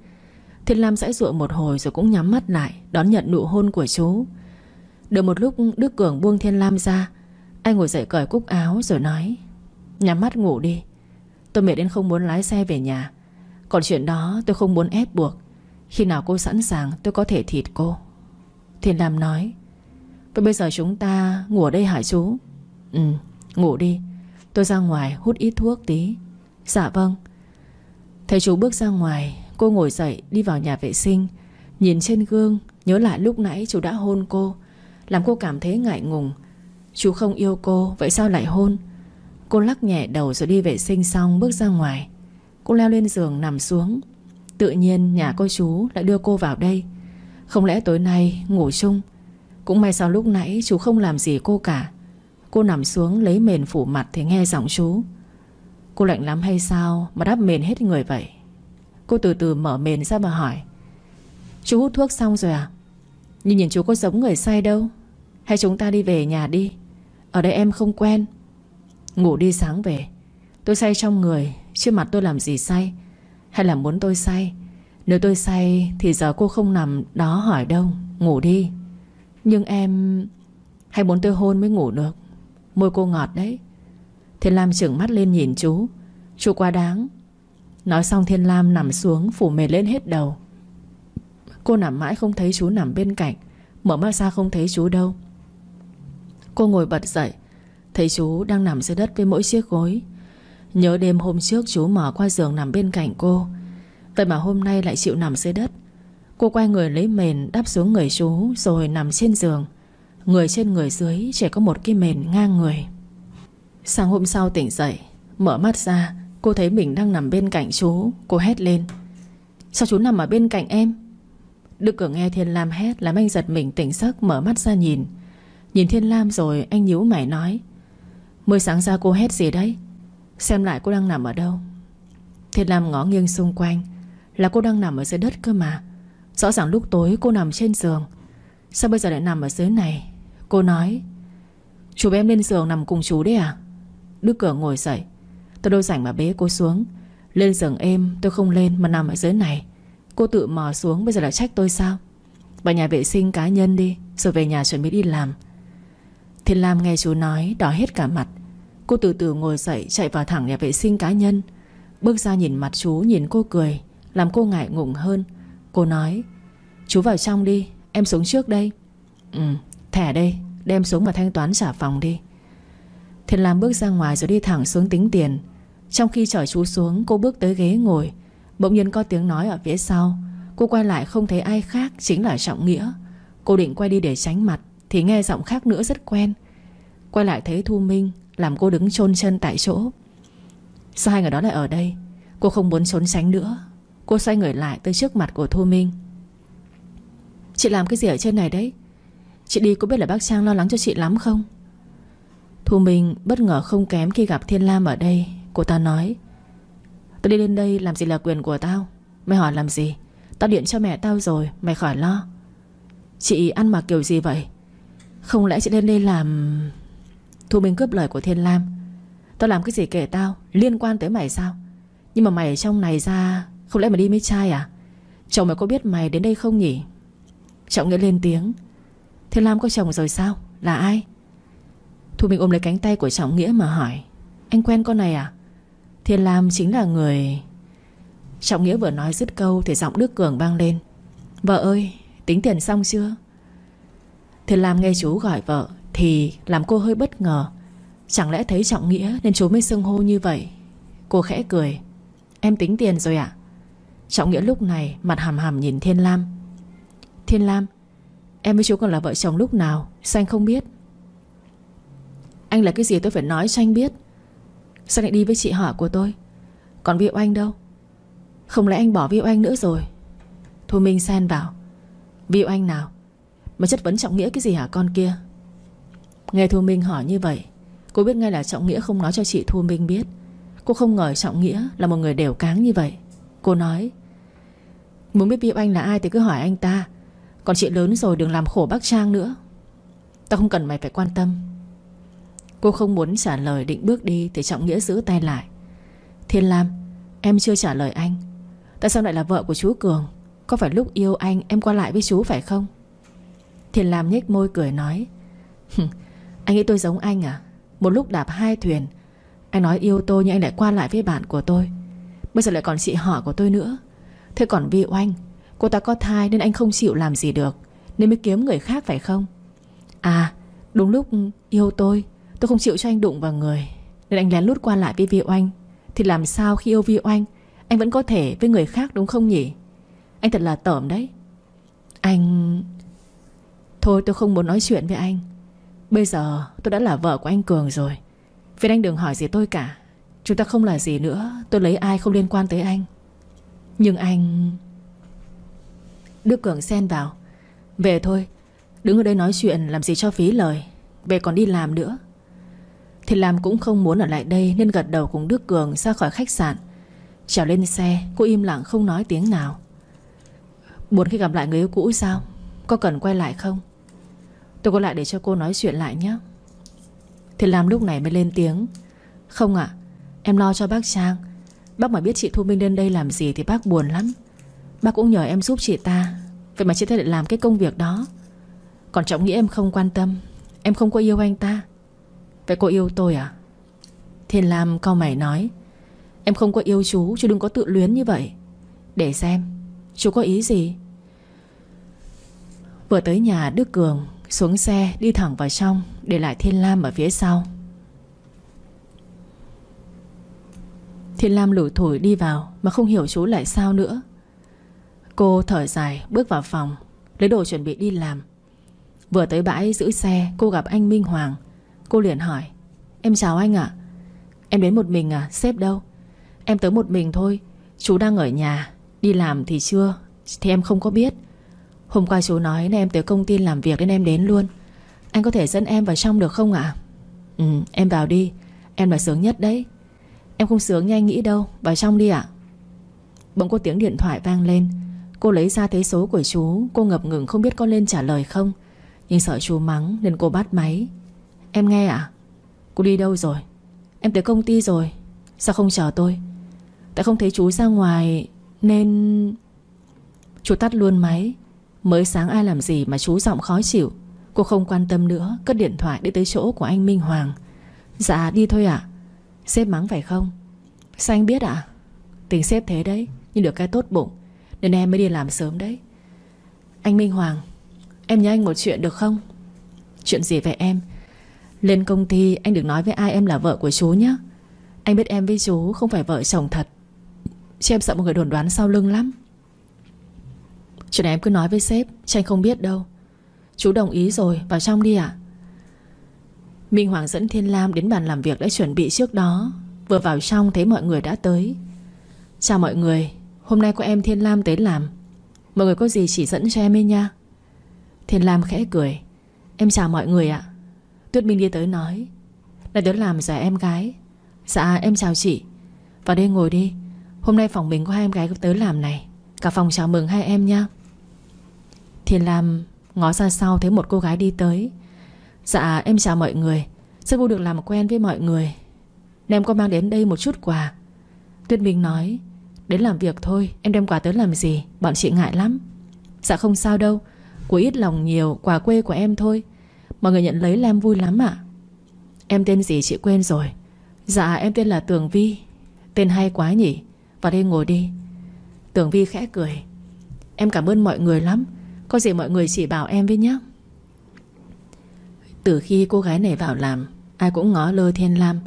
Thiên Lam sẽ ruộng một hồi rồi cũng nhắm mắt lại, Đón nhận nụ hôn của chú. Được một lúc, Đức Cường buông Thiên Lam ra. Anh ngồi dậy cởi cúc áo rồi nói, Nhắm mắt ngủ đi. Tôi mệt đến không muốn lái xe về nhà. Còn chuyện đó tôi không muốn ép buộc. Khi nào cô sẵn sàng, tôi có thể thịt cô. Thiên Lam nói, Vậy bây giờ chúng ta ngủ ở đây hả chú? Ừ ngủ đi. Tôi ra ngoài hút ít thuốc tí. Dạ vâng. Thấy chú bước ra ngoài, Cô ngồi dậy đi vào nhà vệ sinh. Nhìn trên gương, Nhớ lại lúc nãy chú đã hôn cô. Làm cô cảm thấy ngại ngùng. Chú không yêu cô, Vậy sao lại hôn? Cô lắc nhẹ đầu rồi đi vệ sinh xong bước ra ngoài. Cô leo lên giường nằm xuống. Tự nhiên nhà cô chú lại đưa cô vào đây. Không lẽ tối nay ngủ chung? Cũng may sao lúc nãy chú không làm gì cô cả. Cô nằm xuống lấy mền phủ mặt Thì nghe giọng chú. Cô lạnh lắm hay sao mà đắp mền hết người vậy? Cô từ từ mở mền ra mà hỏi. Chú hút thuốc xong rồi à? Nhưng nhìn chú có giống người say đâu. Hay chúng ta đi về nhà đi. Ở đây em không quen. Ngủ đi sáng về. Tôi say trong người, Chứ mặt tôi làm gì say? Hay là muốn tôi say? Nếu tôi say thì giờ cô không nằm đó hỏi đâu. Ngủ đi. Nhưng em Hay muốn tôi hôn mới ngủ được. Môi cô ngọt đấy. Thiên Lam trừng mắt lên nhìn chú. Chú quá đáng. Nói xong Thiên Lam nằm xuống, phủ mệt lên hết đầu. Cô nằm mãi không thấy chú nằm bên cạnh. Mở mắt ra không thấy chú đâu. Cô ngồi bật dậy. Thấy chú đang nằm dưới đất với mỗi chiếc gối. Nhớ đêm hôm trước chú mở qua giường nằm bên cạnh cô. Vậy mà hôm nay lại chịu nằm dưới đất. Cô quay người lấy mền đắp xuống người chú, Rồi nằm trên giường. Người trên người dưới chỉ có một cái mền ngang người. Sáng hôm sau tỉnh dậy, Mở mắt ra, Cô thấy mình đang nằm bên cạnh chú. Cô hét lên. Sao chú nằm ở bên cạnh em? Đức cửa nghe Thiên Lam hét, Làm anh giật mình tỉnh giấc, mở mắt ra nhìn. Nhìn Thiên Lam rồi anh nhíu mày nói. Mới sáng ra cô hét gì đấy? Xem lại cô đang nằm ở đâu. Thiên Lam ngó nghiêng xung quanh. Là cô đang nằm ở dưới đất cơ mà. Rõ ràng lúc tối cô nằm trên giường. Sao bây giờ lại nằm ở dưới này? Cô nói. Chú em lên giường nằm cùng chú đấy à? Đức cửa ngồi dậy. Tôi đâu rảnh mà bế cô xuống. Lên giường êm, tôi không lên mà nằm ở dưới này. Cô tự mò xuống, bây giờ là trách tôi sao? Vào nhà vệ sinh cá nhân đi, Rồi về nhà chuẩn bị đi làm. Thiên Lam nghe chú nói, đỏ hết cả mặt. Cô từ từ ngồi dậy, chạy vào thẳng nhà vệ sinh cá nhân. Bước ra nhìn mặt chú, nhìn cô cười. Làm cô ngại ngùng hơn. Cô nói, Chú vào trong đi, Em xuống trước đây. Ừ thẻ đây, Đem xuống mà thanh toán trả phòng đi. Thiên Lam bước ra ngoài rồi đi thẳng xuống tính tiền. Trong khi chở chú xuống, Cô bước tới ghế ngồi. Bỗng nhiên có tiếng nói ở phía sau. Cô quay lại không thấy ai khác, Chính là Trọng Nghĩa. Cô định quay đi để tránh mặt, Thì nghe giọng khác nữa rất quen. Quay lại thấy Thu Minh Làm cô đứng chôn chân tại chỗ. Sao hai người đó lại ở đây? Cô không muốn trốn tránh nữa. Cô xoay người lại tới trước mặt của Thu Minh. Chị làm cái gì ở trên này đấy? Chị đi có biết là bác Trang lo lắng cho chị lắm không? Thu Minh bất ngờ không kém khi gặp Thiên Lam ở đây. Cô ta nói Tao đi lên đây làm gì là quyền của tao? Mày hỏi làm gì? Tao điện cho mẹ tao rồi, Mày khỏi lo. Chị ăn mặc kiểu gì vậy? Không lẽ chị lên đây làm Thu Minh cướp lời của Thiên Lam, Tao làm cái gì kể tao? Liên quan tới mày sao? Nhưng mà mày ở trong này ra không lẽ mày đi với trai à? Chồng mày có biết mày đến đây không nhỉ? Trọng Nghĩa lên tiếng. Thế Lam có chồng rồi sao? Là ai? Thu Minh ôm lấy cánh tay của Trọng Nghĩa mà hỏi. Anh quen con này à? Thiên Lam chính là người Trọng Nghĩa vừa nói dứt câu Thì giọng Đức Cường vang lên. Vợ ơi, tính tiền xong chưa? Thiên Lam nghe chú gọi vợ Thì làm cô hơi bất ngờ. Chẳng lẽ thấy Trọng Nghĩa nên chú mới xưng hô như vậy? Cô khẽ cười. Em tính tiền rồi ạ. Trọng Nghĩa lúc này mặt hàm hàm nhìn Thiên Lam. Thiên Lam, Em với chú còn là vợ chồng lúc nào? Sao anh không biết? Anh là cái gì tôi phải nói cho anh biết. Sao lại đi với chị họ của tôi? Còn Viu Anh đâu? Không lẽ anh bỏ Viu Anh nữa rồi? Thu Minh xen vào. Viu Anh nào? Mà chất vấn Trọng Nghĩa cái gì hả con kia? Nghe Thu Minh hỏi như vậy, Cô biết ngay là Trọng Nghĩa không nói cho chị Thu Minh biết. Cô không ngờ Trọng Nghĩa là một người đều cáng như vậy. Cô nói, Muốn biết Viu Anh là ai thì cứ hỏi anh ta. Còn chị lớn rồi đừng làm khổ bác Trang nữa. Tao không cần mày phải quan tâm. Cô không muốn trả lời định bước đi Thì Trọng Nghĩa giữ tay lại. Thiên Lam, Em chưa trả lời anh. Tại sao lại là vợ của chú Cường? Có phải lúc yêu anh em qua lại với chú phải không? Thiên Lam nhếch môi cười nói Anh nghĩ tôi giống anh à? Một lúc đạp hai thuyền, Anh nói yêu tôi nhưng anh lại qua lại với bạn của tôi. Bây giờ lại còn chị họ của tôi nữa. Thế còn Vi Oanh, Cô ta có thai nên anh không chịu làm gì được, Nên mới kiếm người khác phải không? À đúng lúc yêu tôi Tôi không chịu cho anh đụng vào người, Nên anh lén lút qua lại với Vi Oanh. Thì làm sao khi yêu Vi Oanh, Anh vẫn có thể với người khác đúng không nhỉ? Anh thật là tởm đấy. Anh, Thôi tôi không muốn nói chuyện với anh. Bây giờ tôi đã là vợ của anh Cường rồi Vì anh đừng hỏi gì tôi cả. Chúng ta không là gì nữa. Tôi lấy ai không liên quan tới anh. Nhưng anh Đức Cường xen vào. Về thôi. Đứng ở đây nói chuyện, làm gì cho phí lời. Về còn đi làm nữa. Thì làm cũng không muốn ở lại đây, Nên gật đầu cùng Đức Cường ra khỏi khách sạn. Trèo lên xe, Cô im lặng không nói tiếng nào. Buồn khi gặp lại người yêu cũ sao? Có cần quay lại không? Tôi có lại để cho cô nói chuyện lại nhé. Thì làm lúc này mới lên tiếng. Không ạ. Em lo cho bác Trang. Bác mà biết chị Thu Minh đến đây làm gì thì bác buồn lắm. Bác cũng nhờ em giúp chị ta. Vậy mà chị ta lại làm cái công việc đó. Còn Trọng nghĩ em không quan tâm. Em không có yêu anh ta. Vậy cô yêu tôi à? Thiên Lam cau mày nói. Em không có yêu chú Chú đừng có tự luyến như vậy. Để xem, Chú có ý gì? Vừa tới nhà Đức Cường, Xuống xe đi thẳng vào trong, Để lại Thiên Lam ở phía sau. Thiên Lam lủi thủi đi vào Mà không hiểu chú lại sao nữa. Cô thở dài, bước vào phòng, Lấy đồ chuẩn bị đi làm. Vừa tới bãi giữ xe, Cô gặp anh Minh Hoàng. Cô liền hỏi, Em chào anh ạ. Em đến một mình à? Sếp đâu? Em tới một mình thôi. Chú đang ở nhà. Đi làm thì chưa, Thì em không có biết. Hôm qua chú nói nên em tới công ty làm việc nên em đến luôn. Anh có thể dẫn em vào trong được không ạ? Ừ em vào đi. Em là sướng nhất đấy. Em không sướng như anh nghĩ đâu. Vào trong đi ạ. Bỗng có tiếng điện thoại vang lên. Cô lấy ra thấy số của chú. Cô ngập ngừng không biết có lên trả lời không. Nhưng sợ chú mắng nên cô bắt máy. Em nghe ạ. Cô đi đâu rồi? Em tới công ty rồi. Sao không chờ tôi? Tại không thấy chú ra ngoài Nên Chú tắt luôn máy. Mới sáng ai làm gì mà chú giọng khó chịu. Cô không quan tâm nữa. Cất điện thoại đi tới chỗ của anh Minh Hoàng. Dạ đi thôi ạ. Sếp mắng phải không? Sao anh biết ạ? À? Tính sếp thế đấy Nhưng được cái tốt bụng, Nên em mới đi làm sớm đấy. Anh Minh Hoàng, Em nhớ anh một chuyện được không? Chuyện gì về em? Lên công ty, anh đừng nói với ai em là vợ của chú nhé Anh biết em với chú không phải vợ chồng thật. Chứ em sợ một người đồn đoán sau lưng lắm. Chuyện này em cứ nói với sếp, Chứ anh không biết đâu. Chú đồng ý rồi, vào trong đi ạ. Minh Hoàng dẫn Thiên Lam đến bàn làm việc đã chuẩn bị trước đó. Vừa vào trong thấy mọi người đã tới. Chào mọi người, Hôm nay có em Thiên Lam tới làm. Mọi người có gì chỉ dẫn cho em ấy nha. Thiên Lam khẽ cười. Em chào mọi người ạ. Tuyết Minh đi tới nói. Lại tới làm rồi em gái. Dạ em chào chị. Vào đây ngồi đi. Hôm nay phòng mình có hai em gái tới làm này. Cả phòng chào mừng hai em nha. Thiên Lam ngó ra sau thấy một cô gái đi tới. Dạ em chào mọi người. Rất vui được làm quen với mọi người. Nên em có mang đến đây một chút quà. Tuyết Minh nói, Đến làm việc thôi, em đem quà tới làm gì? Bọn chị ngại lắm. Dạ không sao đâu, Của ít lòng nhiều, quà quê của em thôi. Mọi người nhận lấy là em vui lắm ạ. Em tên gì chị quên rồi? Dạ em tên là Tường Vi. Tên hay quá nhỉ? Vào đây ngồi đi. Tường Vi khẽ cười. Em cảm ơn mọi người lắm. Có gì mọi người chỉ bảo em với nhé từ khi cô gái này vào làm, Ai cũng ngó lơ Thiên Lam.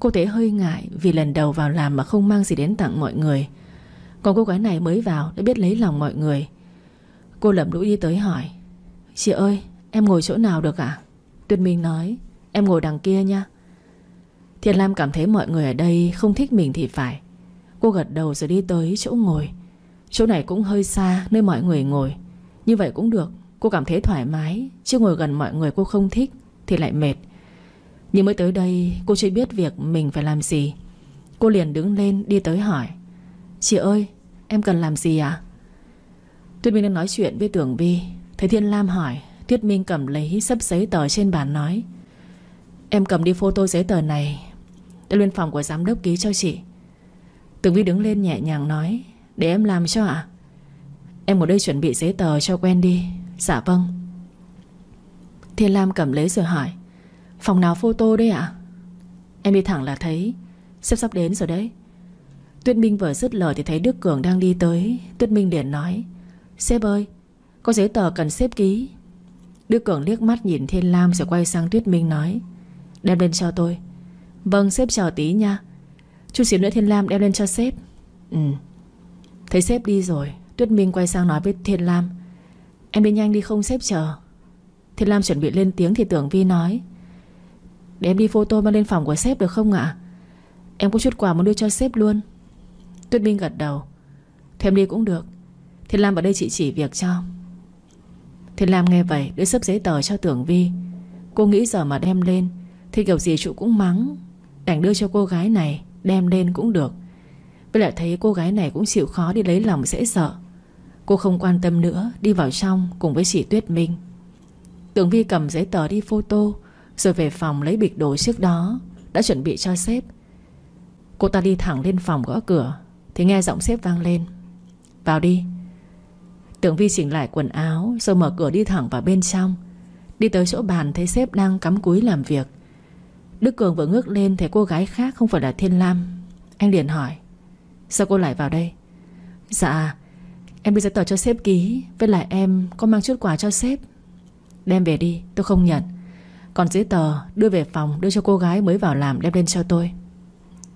Cô thấy hơi ngại vì lần đầu vào làm Mà không mang gì đến tặng mọi người. Còn cô gái này mới vào đã biết lấy lòng mọi người. Cô lẩm lũi đi tới hỏi, Chị ơi, em ngồi chỗ nào được ạ? Tuyết Minh nói, Em ngồi đằng kia nha. Thiên Lam cảm thấy mọi người ở đây không thích mình thì phải. Cô gật đầu rồi đi tới chỗ ngồi. Chỗ này cũng hơi xa nơi mọi người ngồi. Như vậy cũng được Cô cảm thấy thoải mái, Chứ ngồi gần mọi người cô không thích, Thì lại mệt. Nhưng mới tới đây, cô chưa biết việc mình phải làm gì. Cô liền đứng lên đi tới hỏi, Chị ơi, em cần làm gì à Tuyết Minh đang nói chuyện với Tưởng Vi, Thấy Thiên Lam hỏi Tuyết Minh cầm lấy sấp giấy tờ trên bàn nói, Em cầm đi photo giấy tờ này, Để lên phòng của giám đốc ký cho chị. Tưởng Vi đứng lên nhẹ nhàng nói, Để em làm cho ạ. Em ở đây chuẩn bị giấy tờ cho quen đi. Dạ vâng. Thiên Lam cầm lấy rồi hỏi, Phòng nào photo đấy ạ? Em đi thẳng là thấy Sếp sắp đến rồi đấy. Tuyết Minh vừa dứt lời thì thấy Đức Cường đang đi tới. Tuyết Minh liền nói, Sếp ơi, Có giấy tờ cần sếp ký. Đức Cường liếc mắt nhìn Thiên Lam rồi quay sang Tuyết Minh nói, Đem lên cho tôi. Vâng sếp chờ tí nha. Chút xíu nữa Thiên Lam đem lên cho sếp. Ừ. Thấy sếp đi rồi, Tuyết Minh quay sang nói với Thiên Lam Em đi nhanh đi không xếp chờ. Thiên Lam chuẩn bị lên tiếng thì Tưởng Vi nói. Để em đi photo mang lên phòng của sếp được không ạ? Em có chút quà muốn đưa cho sếp luôn. Tuyết Minh gật đầu. Thêm đi cũng được. Thiên Lam ở đây chị chỉ việc cho. Thiên Lam nghe vậy, đưa sấp giấy tờ cho Tưởng Vi. Cô nghĩ giờ mà đem lên, Thì kiểu gì chủ cũng mắng. Đành đưa cho cô gái này, Đem lên cũng được. Với lại thấy cô gái này cũng chịu khó đi lấy lòng, dễ sợ. Cô không quan tâm nữa, Đi vào trong cùng với chị Tuyết Minh. Tưởng Vi cầm giấy tờ đi photo, Rồi về phòng lấy bịch đồ trước đó, Đã chuẩn bị cho sếp. Cô ta đi thẳng lên phòng gõ cửa, Thì nghe giọng sếp vang lên. Vào đi. Tưởng Vi chỉnh lại quần áo, Rồi mở cửa đi thẳng vào bên trong. Đi tới chỗ bàn thấy sếp đang cắm cúi làm việc. Đức Cường vừa ngước lên Thấy cô gái khác không phải là Thiên Lam. Anh liền hỏi, Sao cô lại vào đây? Dạ Em đưa giấy tờ cho sếp ký, Với lại em có mang chút quà cho sếp. Đem về đi, tôi không nhận. Còn giấy tờ đưa về phòng, Đưa cho cô gái mới vào làm, đem lên cho tôi.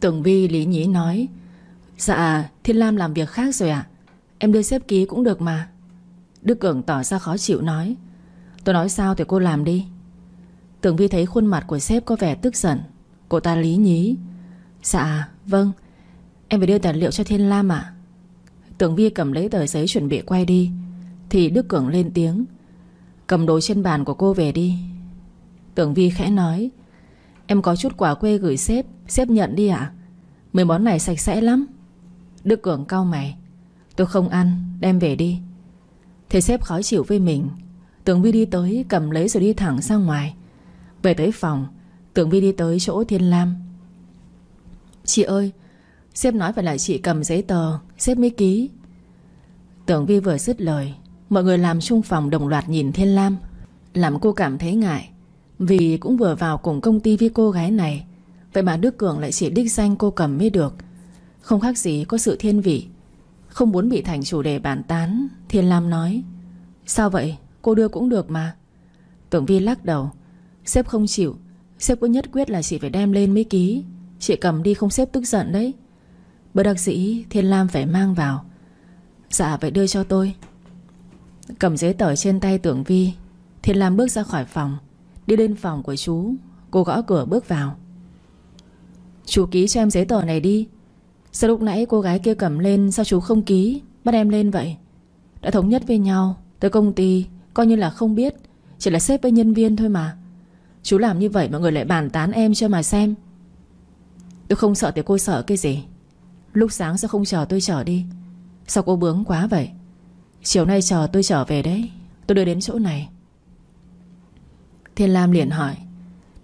Tưởng Vi, lý nhí nói Dạ Thiên Lam làm việc khác rồi ạ. Em đưa sếp ký cũng được mà. Đức Cường tỏ ra khó chịu nói, Tôi nói sao thì cô làm đi. Tưởng Vi thấy khuôn mặt của sếp có vẻ tức giận. Cô ta lý nhí Dạ vâng. Em phải đưa tài liệu cho Thiên Lam ạ. Tưởng Vi cầm lấy tờ giấy chuẩn bị quay đi, Thì Đức Cường lên tiếng, Cầm đồ trên bàn của cô về đi. Tưởng Vi khẽ nói, Em có chút quả quê gửi sếp Sếp nhận đi ạ. Mấy món này sạch sẽ lắm. Đức Cường cau mày, Tôi không ăn, đem về đi. Thế sếp khó chịu với mình, Tưởng Vi đi tới cầm lấy rồi đi thẳng ra ngoài. Về tới phòng, Tưởng Vi đi tới chỗ Thiên Lam. Chị ơi, Sếp nói phải là chị cầm giấy tờ Sếp mới ký. Tưởng Vi vừa dứt lời, Mọi người làm chung phòng đồng loạt nhìn Thiên Lam. Làm cô cảm thấy ngại, Vì cũng vừa vào cùng công ty với cô gái này, Vậy mà Đức Cường lại chỉ đích danh cô cầm mới được. Không khác gì có sự thiên vị. Không muốn bị thành chủ đề bàn tán, Thiên Lam nói. Sao vậy? Cô đưa cũng được mà. Tưởng Vi lắc đầu. Sếp không chịu. Sếp cứ nhất quyết là chị phải đem lên mới ký. Chị cầm đi không sếp tức giận đấy. Bất đắc dĩ Thiên Lam phải mang vào. Dạ vậy đưa cho tôi. Cầm giấy tờ trên tay tưởng Vi, Thiên Lam bước ra khỏi phòng. Đi lên phòng của chú, Cô gõ cửa bước vào. Chú ký cho em giấy tờ này đi. Sao lúc nãy cô gái kia cầm lên, Sao chú không ký? Bắt em lên vậy. Đã thống nhất với nhau, Tới công ty, Coi như là không biết. Chỉ là xếp với nhân viên thôi mà. Chú làm như vậy mọi người lại bàn tán em cho mà xem. Tôi không sợ thì cô sợ cái gì. Lúc sáng sao không chờ tôi chờ đi? Sao cô bướng quá vậy? Chiều nay chờ tôi trở về đấy. Tôi đưa đến chỗ này. Thiên Lam liền hỏi,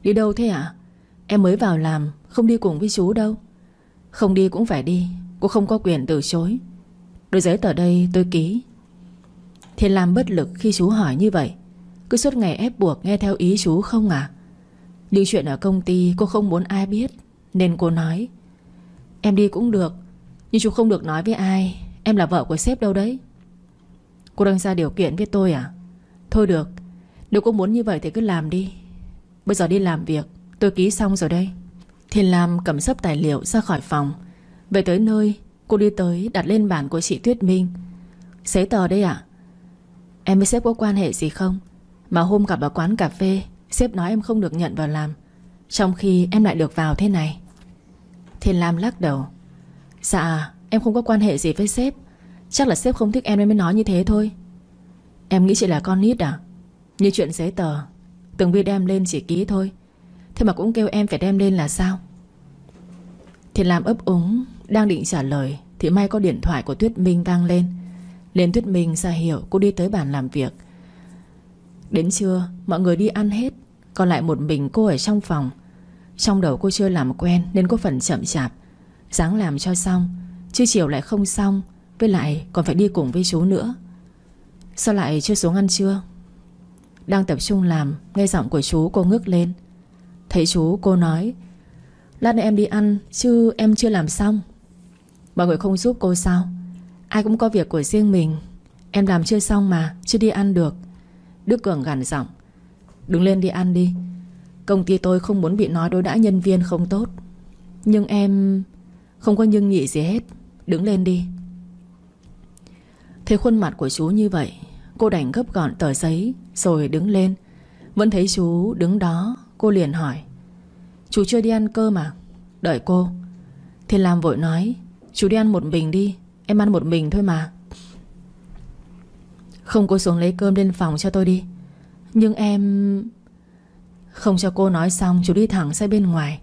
Đi đâu thế ạ? À? Em mới vào làm, Không đi cùng với chú đâu. Không đi cũng phải đi, Cô không có quyền từ chối. Đôi giấy tờ đây, tôi ký. Thiên Lam bất lực khi chú hỏi như vậy. Cứ suốt ngày ép buộc nghe theo ý chú không à Nhưng chuyện ở công ty, cô không muốn ai biết, Nên cô nói Em đi cũng được, Nhưng chú không được nói với ai. Em là vợ của sếp đâu đấy. Cô đang ra điều kiện với tôi à? Thôi được, Nếu cô muốn như vậy thì cứ làm đi. Bây giờ đi làm việc, Tôi ký xong rồi đây. Thiên Lam cầm sấp tài liệu ra khỏi phòng. Về tới nơi, Cô đi tới đặt lên bàn của chị Tuyết Minh. Giấy tờ đây ạ. Em với sếp có quan hệ gì không? Mà hôm gặp ở quán cà phê, Sếp nói em không được nhận vào làm. Trong khi em lại được vào thế này. Thiên Lam lắc đầu. Dạ em không có quan hệ gì với sếp. Chắc là sếp không thích em nên mới nói như thế thôi. Em nghĩ chị là con nít à? Như chuyện giấy tờ. Từng Vi đem lên chỉ ký thôi. Thế mà cũng kêu em phải đem lên là sao? Thiên Lam ấp úng, Đang định trả lời, Thì may có điện thoại của Tuyết Minh vang lên. Lên Tuyết Minh ra hiểu cô đi tới bàn làm việc. Đến trưa, Mọi người đi ăn hết. Còn lại một mình cô ở trong phòng. Trong đầu cô chưa làm quen Nên có phần chậm chạp. Dáng làm cho xong, Chứ chiều lại không xong, Với lại còn phải đi cùng với chú nữa. Sao lại chưa xuống ăn trưa? Đang tập trung làm, Nghe giọng của chú cô ngước lên. Thấy chú, cô nói, Lát nữa em đi ăn, Chứ em chưa làm xong. Mọi người không giúp cô sao? Ai cũng có việc của riêng mình. Em làm chưa xong mà, Chưa đi ăn được. Đức Cường gằn giọng, Đứng lên đi ăn đi. Công ty tôi không muốn bị nói đối đãi nhân viên không tốt. Nhưng em Không có nhưng nhị gì hết. Đứng lên đi. Thấy khuôn mặt của chú như vậy, Cô đành gấp gọn tờ giấy Rồi đứng lên. Vẫn thấy chú đứng đó, Cô liền hỏi. Chú chưa đi ăn cơm à? Đợi cô. Thiên Lam vội nói, Chú đi ăn một mình đi, Em ăn một mình thôi mà. Không cô xuống lấy cơm lên phòng cho tôi đi. Nhưng em... Không cho cô nói xong, Chú đi thẳng ra bên ngoài.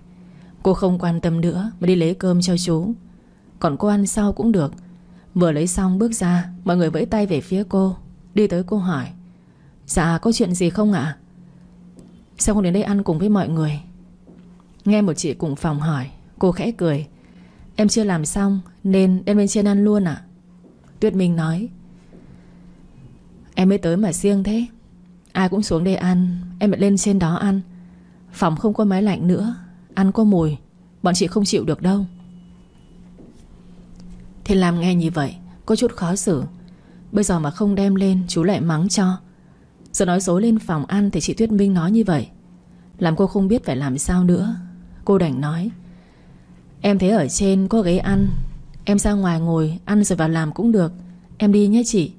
Cô không quan tâm nữa, Mà đi lấy cơm cho chú. Còn cô ăn sau cũng được. Vừa lấy xong bước ra, Mọi người vẫy tay về phía cô, Đi tới cô hỏi. Dạ có chuyện gì không ạ? Sao không đến đây ăn cùng với mọi người? Nghe một chị cùng phòng hỏi, Cô khẽ cười. Em chưa làm xong, Nên đem lên trên ăn luôn ạ. Tuyết Minh nói. Em mới tới mà riêng thế. Ai cũng xuống đây ăn. Em lại lên trên đó ăn. Phòng không có máy lạnh nữa. Ăn có mùi. Bọn chị không chịu được đâu. Thì làm nghe như vậy, Có chút khó xử. Bây giờ mà không đem lên, chú lại mắng cho. Giờ nói dối lên phòng ăn Thì chị Tuyết Minh nói như vậy. Làm cô không biết phải làm sao nữa. Cô đành nói, Em thấy ở trên có ghế ăn. Em ra ngoài ngồi, ăn rồi vào làm cũng được. Em đi nhé chị.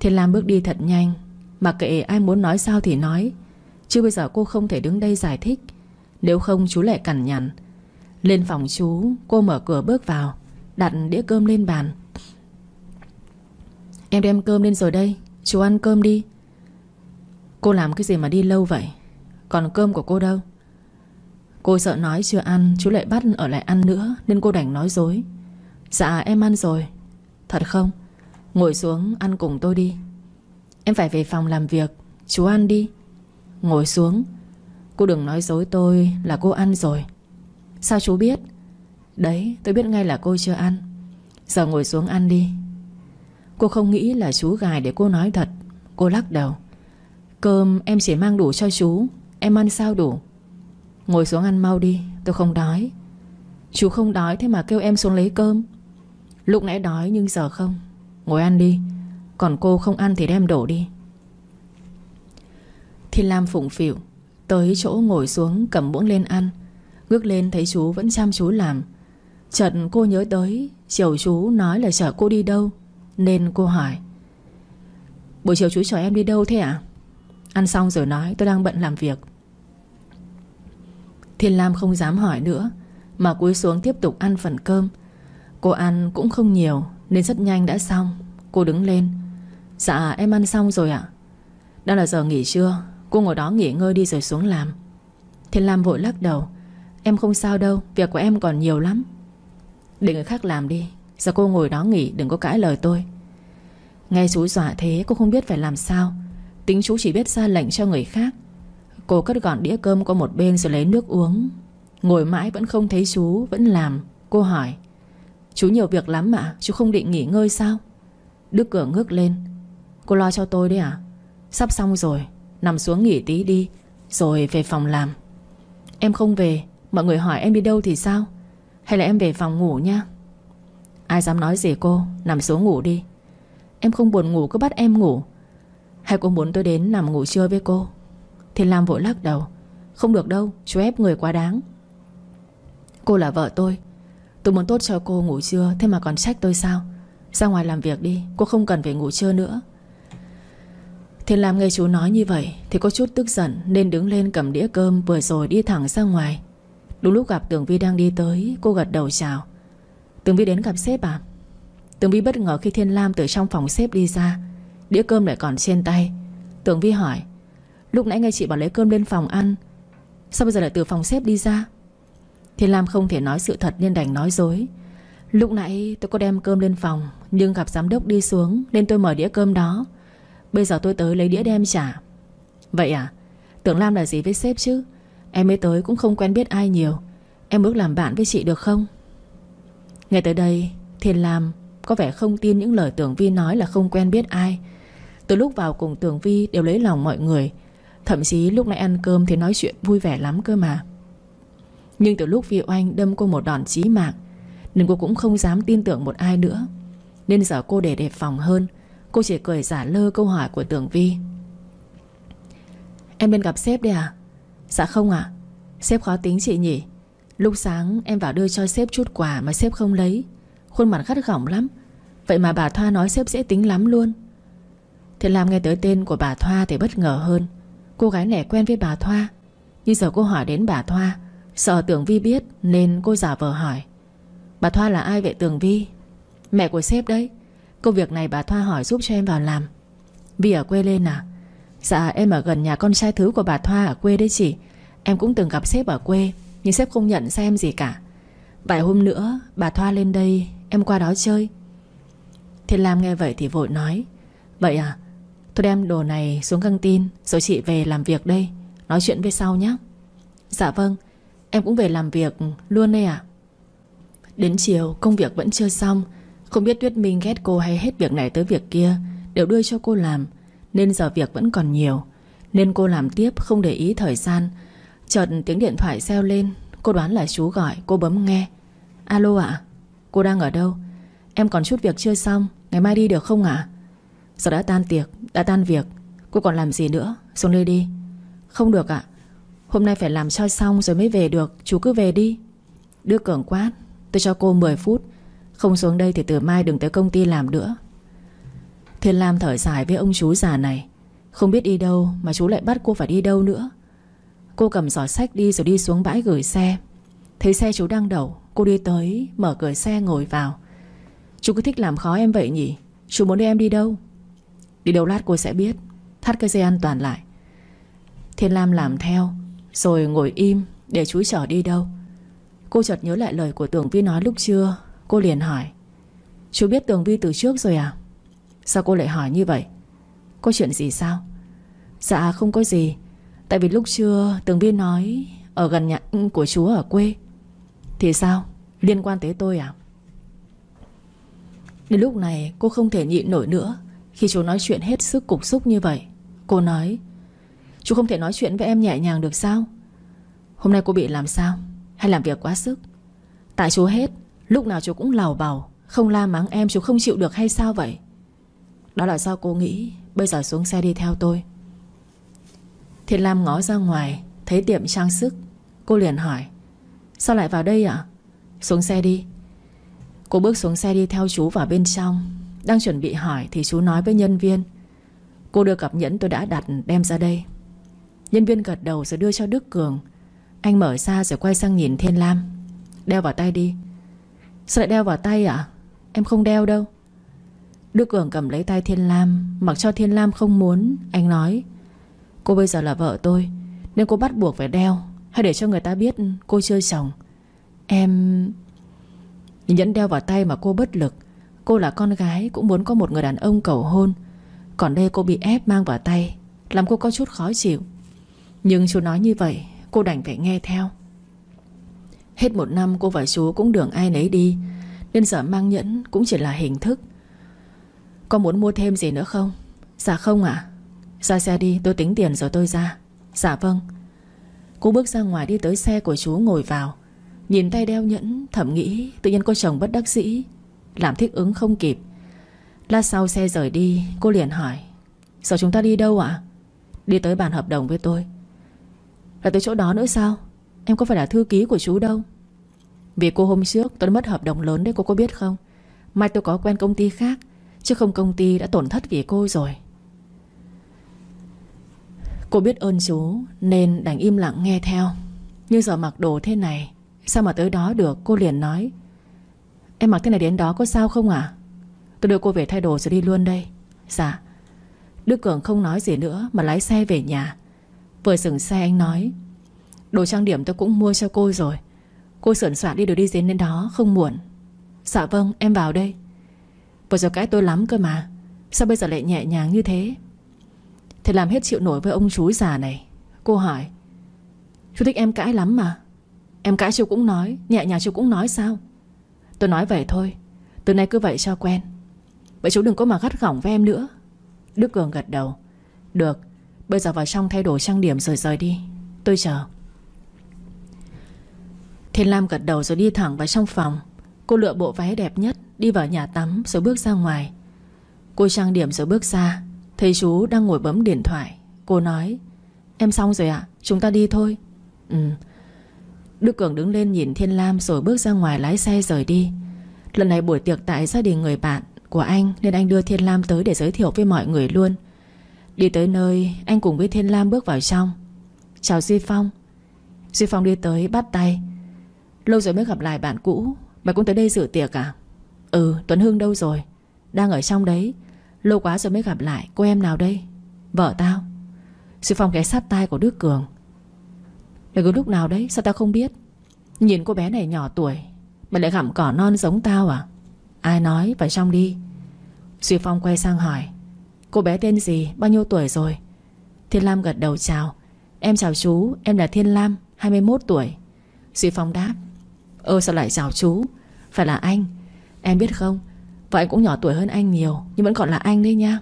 Thiên Lam bước đi thật nhanh mà kệ ai muốn nói sao thì nói. Chứ bây giờ cô không thể đứng đây giải thích. Nếu không chú lại cằn nhằn. Lên phòng chú, Cô mở cửa bước vào, Đặt đĩa cơm lên bàn. Em đem cơm lên rồi đây, Chú ăn cơm đi. Cô làm cái gì mà đi lâu vậy? Còn cơm của cô đâu? Cô sợ nói chưa ăn, Chú lại bắt ở lại ăn nữa, Nên cô đành nói dối. Dạ em ăn rồi. Thật không? Ngồi xuống, ăn cùng tôi đi. Em phải về phòng làm việc. Chú ăn đi. Ngồi xuống. Cô đừng nói dối tôi là cô ăn rồi. Sao chú biết? Đấy, tôi biết ngay là cô chưa ăn. Giờ ngồi xuống ăn đi. Cô không nghĩ là chú gài để cô nói thật. Cô lắc đầu. Cơm em chỉ mang đủ cho chú. Em ăn sao đủ? Ngồi xuống ăn mau đi. Tôi không đói. Chú không đói thế mà kêu em xuống lấy cơm. Lúc nãy đói nhưng giờ không. Ngồi ăn đi. Còn cô không ăn thì đem đổ đi. Thiên Lam phụng phịu, Tới chỗ ngồi xuống cầm muỗng lên ăn. Ngước lên thấy chú vẫn chăm chú làm. Chợt cô nhớ tới, Chiều chú nói là chở cô đi đâu, Nên cô hỏi. Buổi chiều chú chở em đi đâu thế ạ? À? Ăn xong rồi nói, tôi đang bận làm việc. Thiên Lam không dám hỏi nữa, Mà cúi xuống tiếp tục ăn phần cơm. Cô ăn cũng không nhiều, Nên rất nhanh đã xong. Cô đứng lên Dạ em ăn xong rồi ạ. Đang là giờ nghỉ trưa, Cô ngồi đó nghỉ ngơi đi rồi xuống làm. Thiên Lam vội lắc đầu. Em không sao đâu, Việc của em còn nhiều lắm. Để người khác làm đi. Giờ cô ngồi đó nghỉ, đừng có cãi lời tôi. Nghe chú dọa thế, cô không biết phải làm sao. Tính chú chỉ biết ra lệnh cho người khác. Cô cất gọn đĩa cơm qua một bên rồi lấy nước uống. Ngồi mãi vẫn không thấy chú, Vẫn làm. Cô hỏi. Chú nhiều việc lắm mà Chú không định nghỉ ngơi sao? Đức cửa ngước lên. Cô lo cho tôi đấy à? Sắp xong rồi, Nằm xuống nghỉ tí đi, Rồi về phòng làm. Em không về, Mọi người hỏi em đi đâu thì sao? Hay là em về phòng ngủ nha? Ai dám nói gì cô, Nằm xuống ngủ đi. Em không buồn ngủ cứ bắt em ngủ. Hay cô muốn tôi đến nằm ngủ trưa với cô? Thì Lam vội lắc đầu. Không được đâu, chú ép người quá đáng. Cô là vợ tôi. Tôi muốn tốt cho cô ngủ trưa, Thế mà còn trách tôi sao? Ra ngoài làm việc đi, Cô không cần phải ngủ trưa nữa. Thiên Lam nghe chú nói như vậy Thì có chút tức giận Nên đứng lên cầm đĩa cơm Vừa rồi đi thẳng ra ngoài. Đúng lúc gặp Tường Vi đang đi tới, Cô gật đầu chào. Tường Vi đến gặp sếp à Tường Vi bất ngờ khi Thiên Lam từ trong phòng sếp đi ra, Đĩa cơm lại còn trên tay. Tường Vi hỏi, Lúc nãy nghe chị bảo lấy cơm lên phòng ăn, Sao bây giờ lại từ phòng sếp đi ra? Thiên Lam không thể nói sự thật nên đành nói dối. Lúc nãy tôi có đem cơm lên phòng, Nhưng gặp giám đốc đi xuống Nên tôi mở đĩa cơm đó. Bây giờ tôi tới lấy đĩa đem trả. Vậy à? Tưởng Lam là gì với sếp chứ? Em mới tới cũng không quen biết ai nhiều. Em ước làm bạn với chị được không? Nghe tới đây, Thiên Lam có vẻ không tin những lời Tưởng Vi nói là không quen biết ai. Từ lúc vào cùng Tưởng Vi đều lấy lòng mọi người. Thậm chí lúc nãy ăn cơm thì nói chuyện vui vẻ lắm cơ mà. Nhưng từ lúc Vi Oanh đâm cô một đòn chí mạng, Nên cô cũng không dám tin tưởng một ai nữa. Nên giờ cô để đề phòng hơn. Cô chỉ cười giả lơ câu hỏi của Tường Vi. Em bên gặp sếp đây à Dạ không ạ. À? Sếp khó tính chị nhỉ. Lúc sáng em vào đưa cho sếp chút quà mà sếp không lấy. Khuôn mặt gắt gỏng lắm. Vậy mà bà Thoa nói sếp dễ tính lắm luôn. Thì làm nghe tới tên của bà Thoa thì bất ngờ hơn. Cô gái này quen với bà Thoa. Nhưng giờ cô hỏi đến bà Thoa, Sợ tường Vi biết Nên cô giả vờ hỏi. Bà Thoa là ai vậy tường Vi? Mẹ của sếp đấy. Công việc này bà Thoa hỏi giúp cho em vào làm. Vi ở quê lên à? Dạ em ở gần nhà con trai thứ của bà Thoa ở quê đấy chị. Em cũng từng gặp sếp ở quê, Nhưng sếp không nhận xem gì cả. Vài hôm nữa, bà Thoa lên đây, Em qua đó chơi. Thiên Lam nghe vậy thì vội nói, Vậy à Tôi đem đồ này xuống căng tin, Rồi chị về làm việc đây, Nói chuyện với sau nhé Dạ vâng Em cũng về làm việc luôn đây ạ. Đến chiều, công việc vẫn chưa xong không biết Tuyết Minh ghét cô hay hết việc này tới việc kia, Đều đưa cho cô làm, Nên giờ việc vẫn còn nhiều. Nên cô làm tiếp, không để ý thời gian. Chợt tiếng điện thoại reo lên, Cô đoán là chú gọi, cô bấm nghe. Alo ạ, Cô đang ở đâu? Em còn chút việc chưa xong, Ngày mai đi được không ạ? Giờ đã tan tiệc, Đã tan việc, Cô còn làm gì nữa? Xuống đây đi. Không được ạ, Hôm nay phải làm cho xong rồi mới về được, Chú cứ về đi. Đưa Cường quát, Tôi cho cô 10 phút. Không xuống đây thì từ mai đừng tới công ty làm nữa. Thiên Lam thở dài với ông chú già này. Không biết đi đâu Mà chú lại bắt cô phải đi đâu nữa. Cô cầm giỏ sách đi rồi đi xuống bãi gửi xe. Thấy xe chú đang đậu, Cô đi tới, mở cửa xe ngồi vào. Chú cứ thích làm khó em vậy nhỉ? Chú muốn đưa em đi đâu? Đi đâu lát cô sẽ biết. Thắt cái dây an toàn lại. Thiên Lam làm theo, Rồi ngồi im để chú chở đi đâu. Cô chợt nhớ lại lời của tưởng Vi nói lúc trưa. Cô liền hỏi, Chú biết Tường Vi từ trước rồi à? Sao cô lại hỏi như vậy? Có chuyện gì sao? Dạ không có gì. Tại vì lúc trưa Tường Vi nói Ở gần nhà ừ, của chú ở quê. Thì sao? Liên quan tới tôi à? Đến lúc này, cô không thể nhịn nổi nữa Khi chú nói chuyện hết sức cục xúc như vậy. Cô nói, Chú không thể nói chuyện với em nhẹ nhàng được sao? Hôm nay cô bị làm sao? Hay làm việc quá sức? Tại chú hết Lúc nào chú cũng lào bào, Không la mắng em, chú không chịu được hay sao vậy? Đó là do cô nghĩ, Bây giờ xuống xe đi theo tôi. Thiên Lam ngó ra ngoài, Thấy tiệm trang sức. Cô liền hỏi, Sao lại vào đây ạ? Xuống xe đi. Cô bước xuống xe đi theo chú vào bên trong. Đang chuẩn bị hỏi thì chú nói với nhân viên, Cô đưa cặp nhẫn tôi đã đặt đem ra đây. Nhân viên gật đầu rồi đưa cho Đức Cường. Anh mở ra rồi quay sang nhìn Thiên Lam. Đeo vào tay đi. Sao lại đeo vào tay ạ? Em không đeo đâu. Đức Cường cầm lấy tay Thiên Lam, Mặc cho Thiên Lam không muốn. Anh nói, Cô bây giờ là vợ tôi, Nên cô bắt buộc phải đeo, Hay để cho người ta biết cô chơi chồng. Em... Nhẫn đeo vào tay mà cô bất lực. Cô là con gái, cũng muốn có một người đàn ông cầu hôn. Còn đây cô bị ép mang vào tay, Làm cô có chút khó chịu. Nhưng chú nói như vậy, Cô đành phải nghe theo. Hết một năm cô và chú cũng đường ai nấy đi, Nên giờ mang nhẫn cũng chỉ là hình thức. Có muốn mua thêm gì nữa không? Dạ không ạ. Ra xe đi, tôi tính tiền rồi tôi ra. Dạ vâng. Cô bước ra ngoài đi tới xe của chú ngồi vào. Nhìn tay đeo nhẫn Thẩm nghĩ tự nhiên cô chồng bất đắc dĩ, Làm thích ứng không kịp. Lát sau xe rời đi, Cô liền hỏi, Giờ chúng ta đi đâu ạ? Đi tới bàn hợp đồng với tôi. Là tới chỗ đó nữa sao? Em có phải là thư ký của chú đâu? Vì cô hôm trước tôi đã mất hợp đồng lớn đấy, cô có biết không? Mai tôi có quen công ty khác, Chứ không công ty đã tổn thất vì cô rồi. Cô biết ơn chú, Nên đành im lặng nghe theo. Nhưng giờ mặc đồ thế này, Sao mà tới đó được? Cô liền nói. Em mặc thế này đến đó có sao không à Tôi đưa cô về thay đồ rồi đi luôn đây. Dạ. Đức Cường không nói gì nữa mà lái xe về nhà. Vừa dừng xe anh nói. Đồ trang điểm tôi cũng mua cho cô rồi. Cô sửa soạn đi được đi đến đến đó, Không muộn. Dạ vâng em vào đây. Vừa giờ cãi tôi lắm cơ mà. Sao bây giờ lại nhẹ nhàng như thế? Thế làm hết chịu nổi với ông chú già này. Cô hỏi. Chú thích em cãi lắm mà. Em cãi chú cũng nói, Nhẹ nhàng chú cũng nói sao? Tôi nói vậy thôi. Từ nay cứ vậy cho quen. Vậy chú đừng có mà gắt gỏng với em nữa. Đức Cường gật đầu. Được, Bây giờ vào trong thay đổi trang điểm rồi rời đi. Tôi chờ. Thiên Lam gật đầu rồi đi thẳng vào trong phòng. Cô lựa bộ váy đẹp nhất, Đi vào nhà tắm rồi bước ra ngoài. Cô trang điểm rồi bước ra. Thấy chú đang ngồi bấm điện thoại. Cô nói, Em xong rồi ạ, Chúng ta đi thôi. Ừ. Đức Cường đứng lên nhìn Thiên Lam Rồi bước ra ngoài lái xe rời đi. Lần này buổi tiệc tại gia đình người bạn của anh Nên anh đưa Thiên Lam tới để giới thiệu với mọi người luôn. Đi tới nơi, Anh cùng với Thiên Lam bước vào trong. Chào Duy Phong. Duy Phong đi tới bắt tay. Lâu rồi mới gặp lại bạn cũ. Mày cũng tới đây dự tiệc à? Ừ Tuấn Hưng đâu rồi? Đang ở trong đấy. Lâu quá rồi mới gặp lại. Cô em nào đây? Vợ tao. Duy Phong ghé sát tai của Đức Cường. Là cứ lúc nào đấy, Sao tao không biết? Nhìn cô bé này nhỏ tuổi, Mày lại gặm cỏ non giống tao à? Ai nói, vào trong đi. Duy Phong quay sang hỏi, Cô bé tên gì? Bao nhiêu tuổi rồi? Thiên Lam gật đầu chào, Em chào chú, em là Thiên Lam 21 tuổi. Duy Phong đáp Ơ, sao lại chào chú? Phải là anh. Em biết không? Vợ anh cũng nhỏ tuổi hơn anh nhiều, Nhưng vẫn còn là anh đấy nha.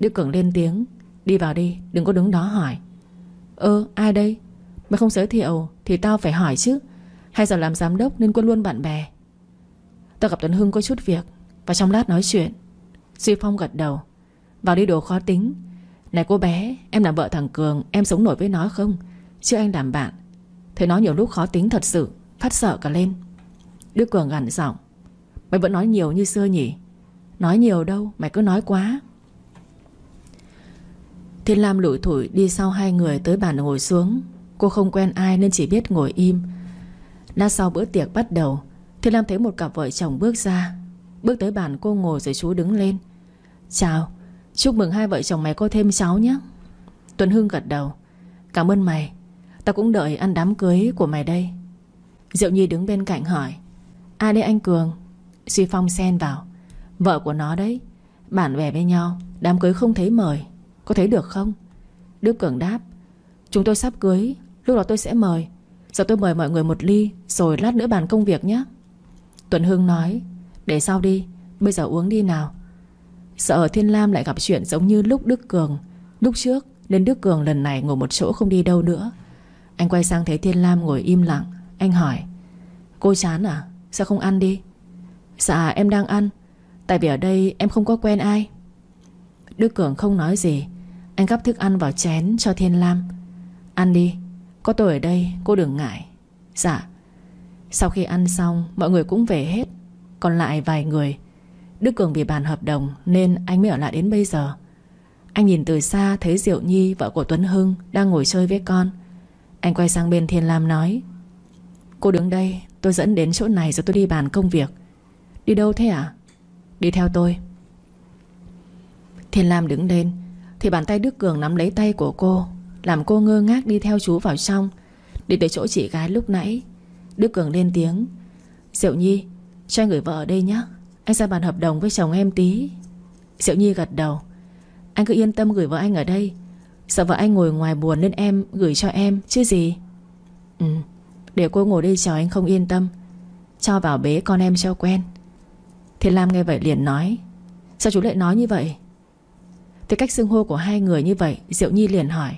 Đức Cường lên tiếng. Đi vào đi, đừng có đứng đó hỏi. Ơ, ai đây? Mày không giới thiệu thì tao phải hỏi chứ. Hay giờ làm giám đốc nên quên luôn bạn bè. Tao gặp Tuấn Hưng có chút việc, Và trong lát nói chuyện. Duy Phong gật đầu. Vào đi đồ khó tính. Này cô bé, em là vợ thằng Cường, Em sống nổi với nó không? Chứ anh làm bạn. Thấy nó nhiều lúc khó tính thật sự. Phát sợ cả lên. Đức Cường gằn giọng. Mày vẫn nói nhiều như xưa nhỉ? Nói nhiều đâu, mày cứ nói quá. Thiên Lam lủi thủi đi sau hai người tới bàn ngồi xuống. Cô không quen ai nên chỉ biết ngồi im. Lát sau bữa tiệc bắt đầu, Thiên Lam thấy một cặp vợ chồng bước ra. Bước tới bàn cô ngồi rồi chú đứng lên. Chào, Chúc mừng hai vợ chồng mày có thêm cháu nhé. Tuấn Hưng gật đầu. Cảm ơn mày. Tao cũng đợi ăn đám cưới của mày đây. Diệu Nhi đứng bên cạnh hỏi Ai đây anh Cường? Duy Phong xen vào, Vợ của nó đấy Bản về với nhau, Đám cưới không thấy mời, Có thấy được không? Đức Cường đáp, Chúng tôi sắp cưới, Lúc đó tôi sẽ mời. Giờ tôi mời mọi người một ly, Rồi lát nữa bàn công việc nhé. Tuấn Hưng nói, Để sau đi, Bây giờ uống đi nào. Sợ Thiên Lam lại gặp chuyện giống như lúc Đức Cường, Lúc trước, Nên Đức Cường lần này ngồi một chỗ không đi đâu nữa. Anh quay sang thấy Thiên Lam ngồi im lặng anh hỏi, Cô chán à? Sao không ăn đi? Dạ em đang ăn. Tại vì ở đây em không có quen ai. Đức Cường không nói gì. Anh gắp thức ăn vào chén cho Thiên Lam. Ăn đi. Có tôi ở đây, cô đừng ngại. Dạ. Sau khi ăn xong, mọi người cũng về hết. Còn lại vài người. Đức Cường vì bàn hợp đồng Nên anh mới ở lại đến bây giờ. Anh nhìn từ xa thấy Diệu Nhi, Vợ của Tuấn Hưng, đang ngồi chơi với con. Anh quay sang bên Thiên Lam nói Cô đứng đây, Tôi dẫn đến chỗ này rồi tôi đi bàn công việc. Đi đâu thế à Đi theo tôi. Thiên Lam đứng lên, Thì bàn tay Đức Cường nắm lấy tay của cô, Làm cô ngơ ngác đi theo chú vào trong. Đi tới chỗ chị gái lúc nãy, Đức Cường lên tiếng. Diệu Nhi, cho anh gửi vợ ở đây nhé, Anh ra bàn hợp đồng với chồng em tí. Diệu Nhi gật đầu. Anh cứ yên tâm gửi vợ anh ở đây. Sợ vợ anh ngồi ngoài buồn nên em gửi cho em, Chứ gì? Ừ. Để cô ngồi đây chờ anh không yên tâm. Cho vào bế con em cho quen. Thiên Lam nghe vậy liền nói, Sao chú lại nói như vậy? Thế cách xưng hô của hai người như vậy, Diệu Nhi liền hỏi,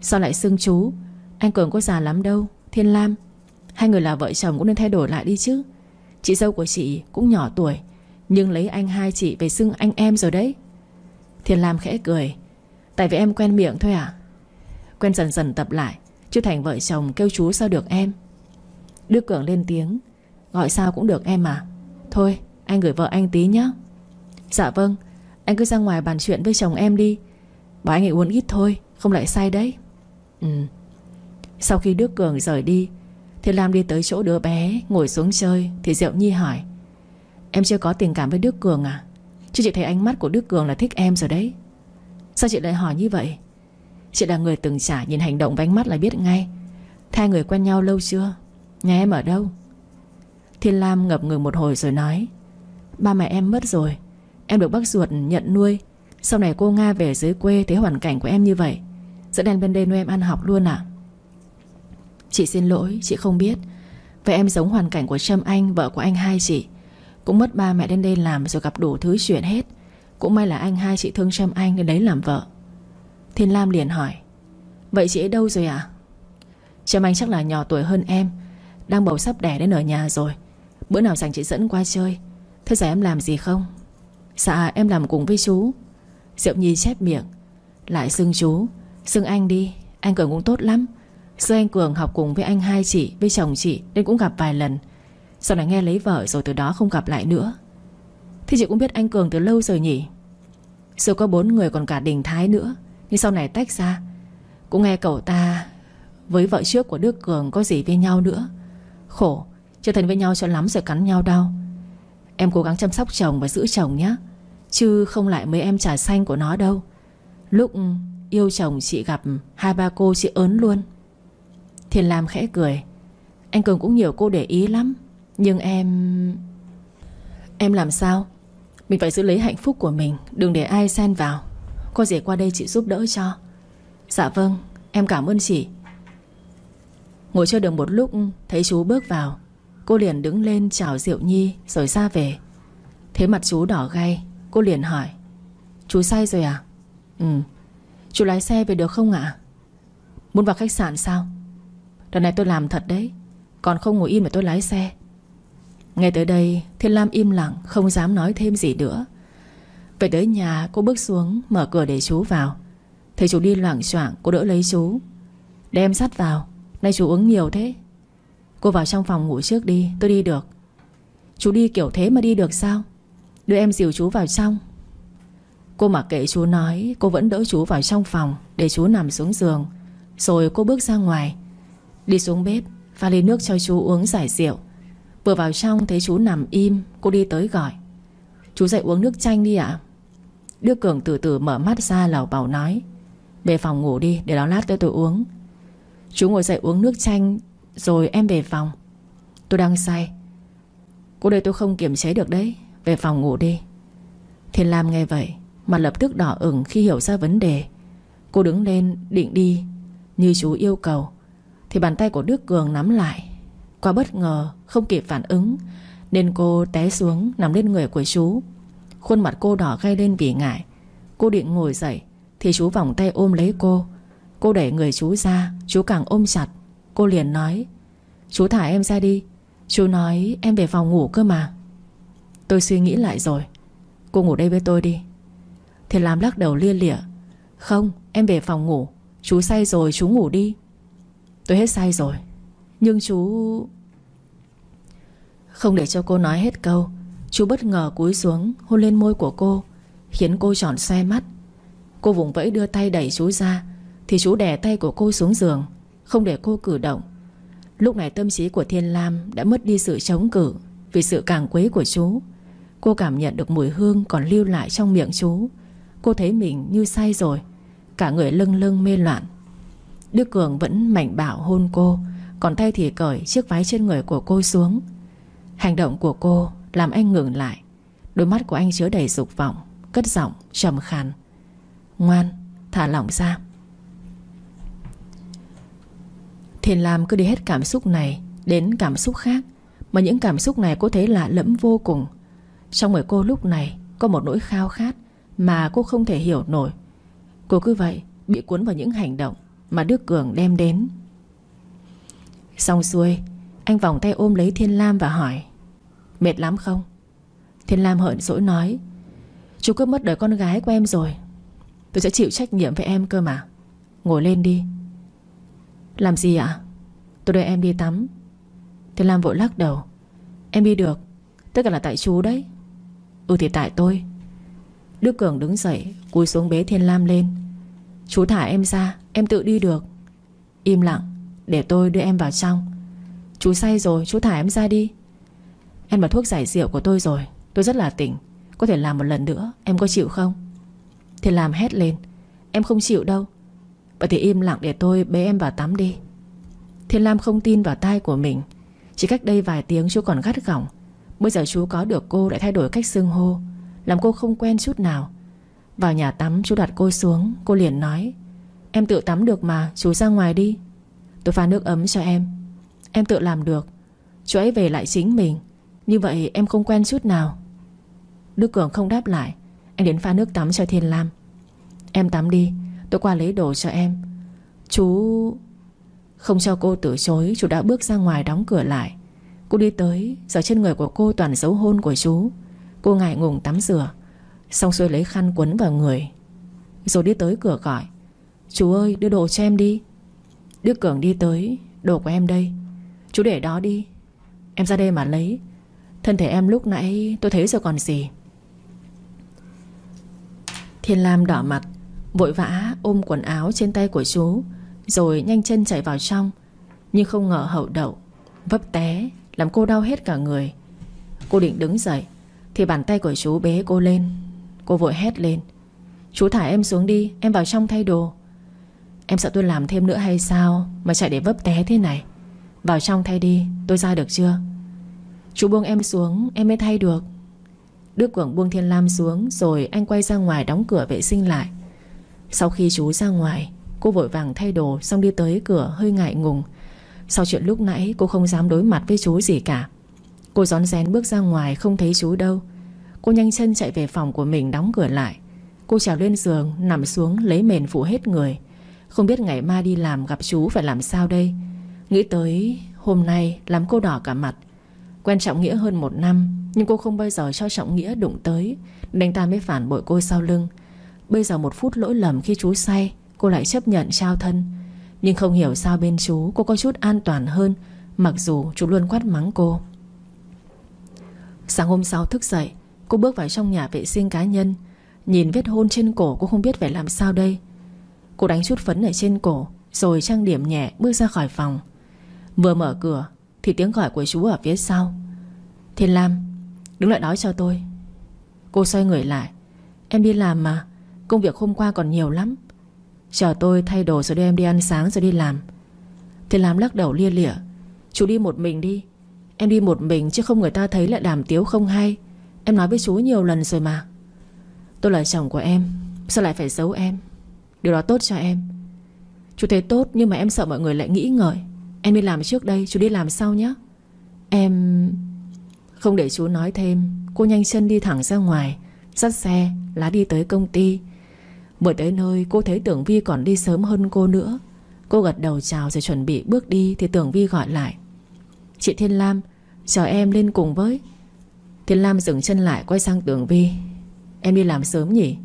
Sao lại xưng chú? Anh Cường có già lắm đâu, Thiên Lam. Hai người là vợ chồng cũng nên thay đổi lại đi chứ. Chị dâu của chị cũng nhỏ tuổi, Nhưng lấy anh hai chị về xưng anh em rồi đấy. Thiên Lam khẽ cười, Tại vì em quen miệng thôi à? Quen dần dần tập lại Chứ thành vợ chồng kêu chú sao được em? Đức Cường lên tiếng, Gọi sao cũng được em à? Thôi, anh gửi vợ anh tí nhé Dạ vâng Anh cứ ra ngoài bàn chuyện với chồng em đi. Bảo anh ấy uống ít thôi, Không lại say đấy. Ừ. Sau khi Đức Cường rời đi, Thì Lam đi tới chỗ đứa bé, Ngồi xuống chơi, Thì Diệu Nhi hỏi, Em chưa có tình cảm với Đức Cường à? Chứ chị thấy ánh mắt của Đức Cường là thích em rồi đấy. Sao chị lại hỏi như vậy? Chị là người từng trải Nhìn hành động và ánh mắt là biết ngay. Hai người quen nhau lâu chưa? Nhà em ở đâu? Thiên Lam ngập ngừng một hồi rồi nói, Ba mẹ em mất rồi. Em được bác ruột nhận nuôi. Sau này cô Nga về dưới quê thấy hoàn cảnh của em như vậy, Dẫn em bên đây nuôi em ăn học luôn à? Chị xin lỗi, Chị không biết. Vậy em giống hoàn cảnh của Trâm Anh, Vợ của anh hai chị. Cũng mất ba mẹ đến đây làm rồi gặp đủ thứ chuyện hết. Cũng may là anh hai chị thương Trâm Anh Nên lấy làm vợ. Thiên Lam liền hỏi, Vậy chị ấy đâu rồi à Trâm Anh chắc là nhỏ tuổi hơn em, Đang bầu sắp đẻ đến ở nhà rồi. Bữa nào rảnh chị dẫn qua chơi. Thế giờ em làm gì không? Dạ em làm cùng với chú. Diệu Nhi chép miệng, Lại xưng chú. Xưng anh đi, Anh Cường cũng tốt lắm. Xưa anh Cường học cùng với anh hai chị, Với chồng chị Nên cũng gặp vài lần. Sau này nghe lấy vợ rồi từ đó không gặp lại nữa. Thì chị cũng biết anh Cường từ lâu rồi nhỉ? Xưa có bốn người còn cả Đình Thái nữa. Nhưng sau này tách ra, Cũng nghe cậu ta Với vợ trước của Đức Cường có gì với nhau nữa. Khổ, Chưa thành với nhau cho lắm rồi cắn nhau đau. Em cố gắng chăm sóc chồng và giữ chồng nhé, Chứ không lại mấy em trà xanh của nó đâu. Lúc yêu chồng chị gặp Hai ba cô, chị ớn luôn. Thiên Lam khẽ cười. Anh Cường cũng nhiều cô để ý lắm, Nhưng em... Em làm sao? Mình phải giữ lấy hạnh phúc của mình, Đừng để ai xen vào. Có gì qua đây chị giúp đỡ cho. Dạ vâng em cảm ơn chị. Ngồi chơi được một lúc, Thấy chú bước vào. Cô liền đứng lên chào Diệu Nhi, Rồi ra về. Thế mặt chú đỏ gay Cô liền hỏi, Chú say rồi à? Ừ. Chú lái xe về được không ạ? Muốn vào khách sạn sao? Đợt này tôi làm thật đấy, Còn không ngồi im mà tôi lái xe. Nghe tới đây, Thiên Lam im lặng, Không dám nói thêm gì nữa. Về tới nhà, cô bước xuống, Mở cửa để chú vào. Thấy chú đi loảng choảng cô đỡ lấy chú. Đem sắt vào, Nay chú uống nhiều thế. Cô vào trong phòng ngủ trước đi, tôi đi được. Chú đi kiểu thế mà đi được sao? Đưa em dìu chú vào trong. Cô mặc kệ chú nói, Cô vẫn đỡ chú vào trong phòng Để chú nằm xuống giường. Rồi cô bước ra ngoài. Đi xuống bếp, Pha ly nước cho chú uống giải rượu. Vừa vào trong thấy chú nằm im, Cô đi tới gọi. Chú dậy uống nước chanh đi ạ. Đức Cường từ từ mở mắt ra lảo bảo nói, Về phòng ngủ đi, để đó lát tới tôi uống. Chú ngồi dậy uống nước chanh, Rồi em về phòng. Tôi đang say. Cô đây tôi không kiềm chế được đấy, Về phòng ngủ đi. Thiên Lam nghe vậy, Mặt lập tức đỏ ửng khi hiểu ra vấn đề. Cô đứng lên, định đi, Như chú yêu cầu, Thì bàn tay của Đức Cường nắm lại. Qua bất ngờ, không kịp phản ứng, Nên cô té xuống, nằm lên người của chú. Khuôn mặt cô đỏ gay lên vì ngại. Cô định ngồi dậy, Thì chú vòng tay ôm lấy cô. Cô đẩy người chú ra, Chú càng ôm chặt. Cô liền nói, Chú thả em ra đi. Chú nói em về phòng ngủ cơ mà. Tôi suy nghĩ lại rồi. Cô ngủ đây với tôi đi. Thì làm lắc đầu lia lịa, Không, em về phòng ngủ. Chú say rồi, chú ngủ đi. Tôi hết say rồi. Nhưng chú Không để cho cô nói hết câu Chú bất ngờ cúi xuống, Hôn lên môi của cô, Khiến cô tròn xoe mắt. Cô vùng vẫy đưa tay đẩy chú ra, Thì chú đè tay của cô xuống giường, Không để cô cử động. Lúc này tâm trí của Thiên Lam Đã mất đi sự chống cử Vì sự càng quấy của chú. Cô cảm nhận được mùi hương còn lưu lại trong miệng chú. Cô thấy mình như say rồi, Cả người lưng lưng mê loạn. Đức Cường vẫn mạnh bạo hôn cô, Còn tay thì cởi chiếc váy trên người của cô xuống. Hành động của cô làm anh ngừng lại. Đôi mắt của anh chứa đầy dục vọng, Cất giọng trầm khàn. Ngoan, thả lỏng ra. Thiền Lam cứ đi hết cảm xúc này Đến cảm xúc khác, Mà những cảm xúc này cô thấy lạ lẫm vô cùng. Trong người cô lúc này Có một nỗi khao khát Mà cô không thể hiểu nổi. Cô cứ vậy bị cuốn vào những hành động Mà Đức Cường đem đến. Xong xuôi, Anh vòng tay ôm lấy Thiên Lam và hỏi Mệt lắm không? Thiên Lam hận dỗi nói, Chú cứ mất đời con gái của em rồi, Tôi sẽ chịu trách nhiệm với em cơ mà. Ngồi lên đi. Làm gì ạ? Tôi đưa em đi tắm. Thiên Lam vội lắc đầu, Em đi được, Tất cả là tại chú đấy. Ừ thì tại tôi. Đức Cường đứng dậy, Cúi xuống bế Thiên Lam lên. Chú thả em ra, Em tự đi được. Im lặng, Để tôi đưa em vào trong. Chú say rồi, Chú thả em ra đi. Em mà thuốc giải rượu của tôi rồi. Tôi rất là tỉnh. Có thể làm một lần nữa, Em có chịu không? Thì làm hét lên. Em không chịu đâu. Vậy thì im lặng để tôi bế em vào tắm đi. Thiên Lam không tin vào tai của mình. Chỉ cách đây vài tiếng chú còn gắt gỏng. Bây giờ chú có được cô lại thay đổi cách xưng hô. Làm cô không quen chút nào. Vào nhà tắm, chú đặt cô xuống. Cô liền nói, Em tự tắm được mà, chú ra ngoài đi. Tôi pha nước ấm cho em. Em tự làm được. Chú ấy về lại chính mình. Như vậy em không quen chút nào. Đức Cường không đáp lại. Anh đến pha nước tắm cho Thiên Lam. Em tắm đi, Tôi qua lấy đồ cho em. Chú... Không cho cô từ chối, Chú đã bước ra ngoài đóng cửa lại. Cô đi tới, Giờ trên người của cô toàn dấu hôn của chú. Cô ngại ngùng tắm rửa, Xong xuôi lấy khăn quấn vào người, Rồi đi tới cửa gọi. Chú ơi, đưa đồ cho em đi. Đức Cường đi tới, Đồ của em đây. Chú để đó đi. Em ra đây mà lấy. Thân thể em lúc nãy tôi thấy rồi còn gì? Thiên Lam đỏ mặt, Vội vã ôm quần áo trên tay của chú, Rồi nhanh chân chạy vào trong. Nhưng không ngờ hậu đậu, Vấp té, Làm cô đau hết cả người. Cô định đứng dậy, Thì bàn tay của chú bế cô lên. Cô vội hét lên, Chú thả em xuống đi, Em vào trong thay đồ. Em sợ tôi làm thêm nữa hay sao Mà chạy để vấp té thế này? Vào trong thay đi, Tôi ra được chưa? Chú buông em xuống, Em mới thay được. Đức Quảng buông Thiên Lam xuống, Rồi anh quay ra ngoài đóng cửa vệ sinh lại. Sau khi chú ra ngoài, Cô vội vàng thay đồ, Xong đi tới cửa, hơi ngại ngùng. Sau chuyện lúc nãy, cô không dám đối mặt với chú gì cả. Cô gión rén bước ra ngoài, Không thấy chú đâu. Cô nhanh chân chạy về phòng của mình đóng cửa lại. Cô trèo lên giường, Nằm xuống, lấy mền phủ hết người. Không biết ngày mai đi làm gặp chú phải làm sao đây. Nghĩ tới hôm nay, Làm cô đỏ cả mặt. Quen Trọng Nghĩa hơn một năm, Nhưng cô không bao giờ cho Trọng Nghĩa đụng tới. Đánh ta mới phản bội cô sau lưng. Bây giờ một phút lỗi lầm khi chú say, Cô lại chấp nhận trao thân. Nhưng không hiểu sao bên chú cô có chút an toàn hơn, Mặc dù chú luôn quát mắng cô. Sáng hôm sau thức dậy, Cô bước vào trong nhà vệ sinh cá nhân. Nhìn vết hôn trên cổ, cô không biết phải làm sao đây. Cô đánh chút phấn ở trên cổ, Rồi trang điểm nhẹ bước ra khỏi phòng. Vừa mở cửa thì tiếng gọi của chú ở phía sau. Thiên Lam, Đứng lại nói cho tôi. Cô xoay người lại. Em đi làm mà, Công việc hôm qua còn nhiều lắm. Chờ tôi thay đồ rồi đưa em đi ăn sáng rồi đi làm. Thiên Lam lắc đầu lia lịa. Chú đi một mình đi. Em đi một mình chứ không người ta thấy lại đàm tiếu không hay. Em nói với chú nhiều lần rồi mà. Tôi là chồng của em, Sao lại phải giấu em? Điều đó tốt cho em. Chú thấy tốt nhưng mà em sợ mọi người lại nghĩ ngợi. Em đi làm trước đây, chú đi làm sau nhé Em Không để chú nói thêm. Cô nhanh chân đi thẳng ra ngoài, Dắt xe, lá đi tới công ty. Vừa tới nơi, cô thấy Tưởng Vi còn đi sớm hơn cô nữa. Cô gật đầu chào rồi chuẩn bị bước đi Thì Tưởng Vi gọi lại. Chị Thiên Lam, Chờ em lên cùng với. Thiên Lam dừng chân lại, quay sang Tưởng Vi. Em đi làm sớm nhỉ?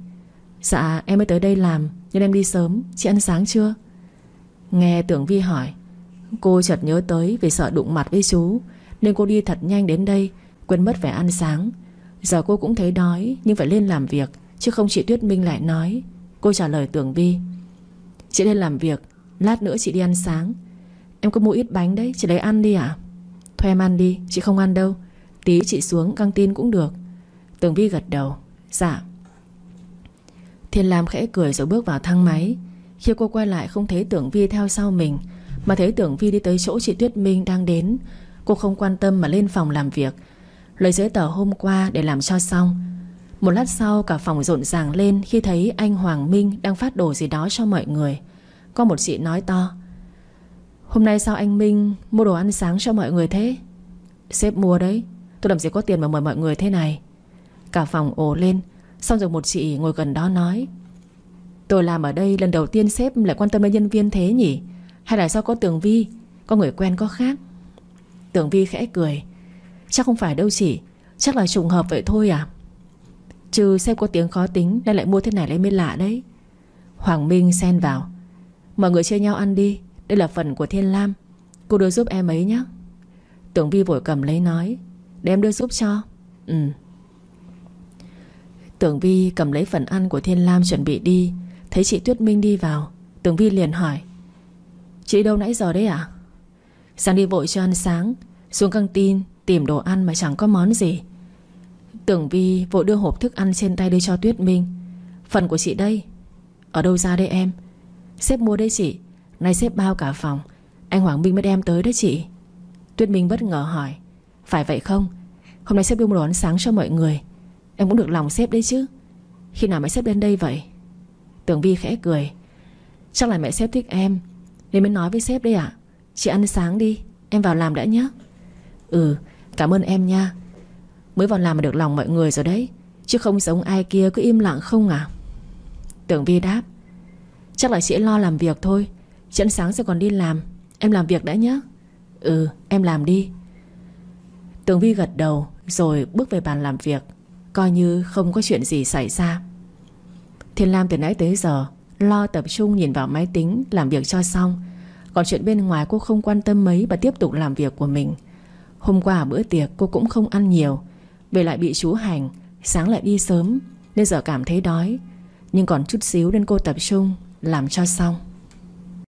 Dạ em mới tới đây làm, Nhưng em đi sớm. Chị ăn sáng chưa? Nghe Tưởng Vi hỏi. Cô chợt nhớ tới vì sợ đụng mặt với chú, Nên cô đi thật nhanh đến đây, Quên mất vẻ ăn sáng. Giờ cô cũng thấy đói, Nhưng phải lên làm việc, Chứ không chị Tuyết Minh lại nói. Cô trả lời Tưởng Vi, Chị lên làm việc, Lát nữa chị đi ăn sáng. Em có mua ít bánh đấy, Chị lấy ăn đi à Thôi em ăn đi, Chị không ăn đâu. Tí chị xuống căng tin cũng được. Tưởng Vi gật đầu Dạ. Thiên Lam khẽ cười rồi bước vào thang máy. Khi cô quay lại không thấy Tưởng Vi theo sau mình mà thấy Tưởng Vi đi tới chỗ chị Tuyết Minh đang đến, Cô không quan tâm mà lên phòng làm việc. Lấy giấy tờ hôm qua để làm cho xong. Một lát sau, cả phòng rộn ràng lên Khi thấy anh Hoàng Minh đang phát đồ gì đó cho mọi người. Có một chị nói to, Hôm nay sao anh Minh mua đồ ăn sáng cho mọi người thế? Sếp mua đấy, Tôi làm gì có tiền mà mời mọi người thế này? Cả phòng ồ lên, Xong rồi một chị ngồi gần đó nói, Tôi làm ở đây lần đầu tiên sếp lại quan tâm đến nhân viên thế nhỉ? Hay là do có Tường Vi, Có người quen có khác? Tường Vi khẽ cười. Chắc không phải đâu chị, Chắc là trùng hợp vậy thôi à? Chứ sếp có tiếng khó tính Nên lại mua thế này lấy mới lạ đấy. Hoàng Minh xen vào. Mọi người chia nhau ăn đi, Đây là phần của Thiên Lam. Cô đưa giúp em ấy nhé. Tưởng Vi vội cầm lấy nói. Để em đưa giúp cho. Ừ. Tưởng Vi cầm lấy phần ăn của Thiên Lam chuẩn bị đi. Thấy chị Tuyết Minh đi vào Tưởng Vi liền hỏi. Chị đâu nãy giờ đấy à Sang đi vội cho ăn sáng, Xuống căng tin, tìm đồ ăn mà chẳng có món gì. Tưởng Vi vội đưa hộp thức ăn trên tay đưa cho Tuyết Minh. Phần của chị đây. Ở đâu ra đây em? Sếp mua đấy chị. Nay sếp bao cả phòng. Anh Hoàng Minh mới đem tới đấy chị. Tuyết Minh bất ngờ hỏi. Phải vậy không? Hôm nay sếp đưa một đồ ăn sáng cho mọi người. Em cũng được lòng sếp đấy chứ. Khi nào mẹ sếp đến đây vậy? Tưởng Vi khẽ cười. Chắc là mẹ sếp thích em. Nên mới nói với sếp đây ạ. Chị ăn sáng đi, Em vào làm đã nhé. Ừ cảm ơn em nha. Mới vào làm mà được lòng mọi người rồi đấy, Chứ không giống ai kia cứ im lặng không à? Tưởng Vi đáp. Chắc là chị lo làm việc thôi. Chị ăn sáng rồi còn đi làm, Em làm việc đã nhé. Ừ em làm đi. Tường Vi gật đầu Rồi bước về bàn làm việc. Coi như không có chuyện gì xảy ra. Thiên Lam từ nãy tới giờ Lo tập trung nhìn vào máy tính, Làm việc cho xong. Còn chuyện bên ngoài cô không quan tâm mấy Và tiếp tục làm việc của mình. Hôm qua ở bữa tiệc cô cũng không ăn nhiều. Về lại bị chú hành, Sáng lại đi sớm, Nên giờ cảm thấy đói. Nhưng còn chút xíu nên cô tập trung, Làm cho xong.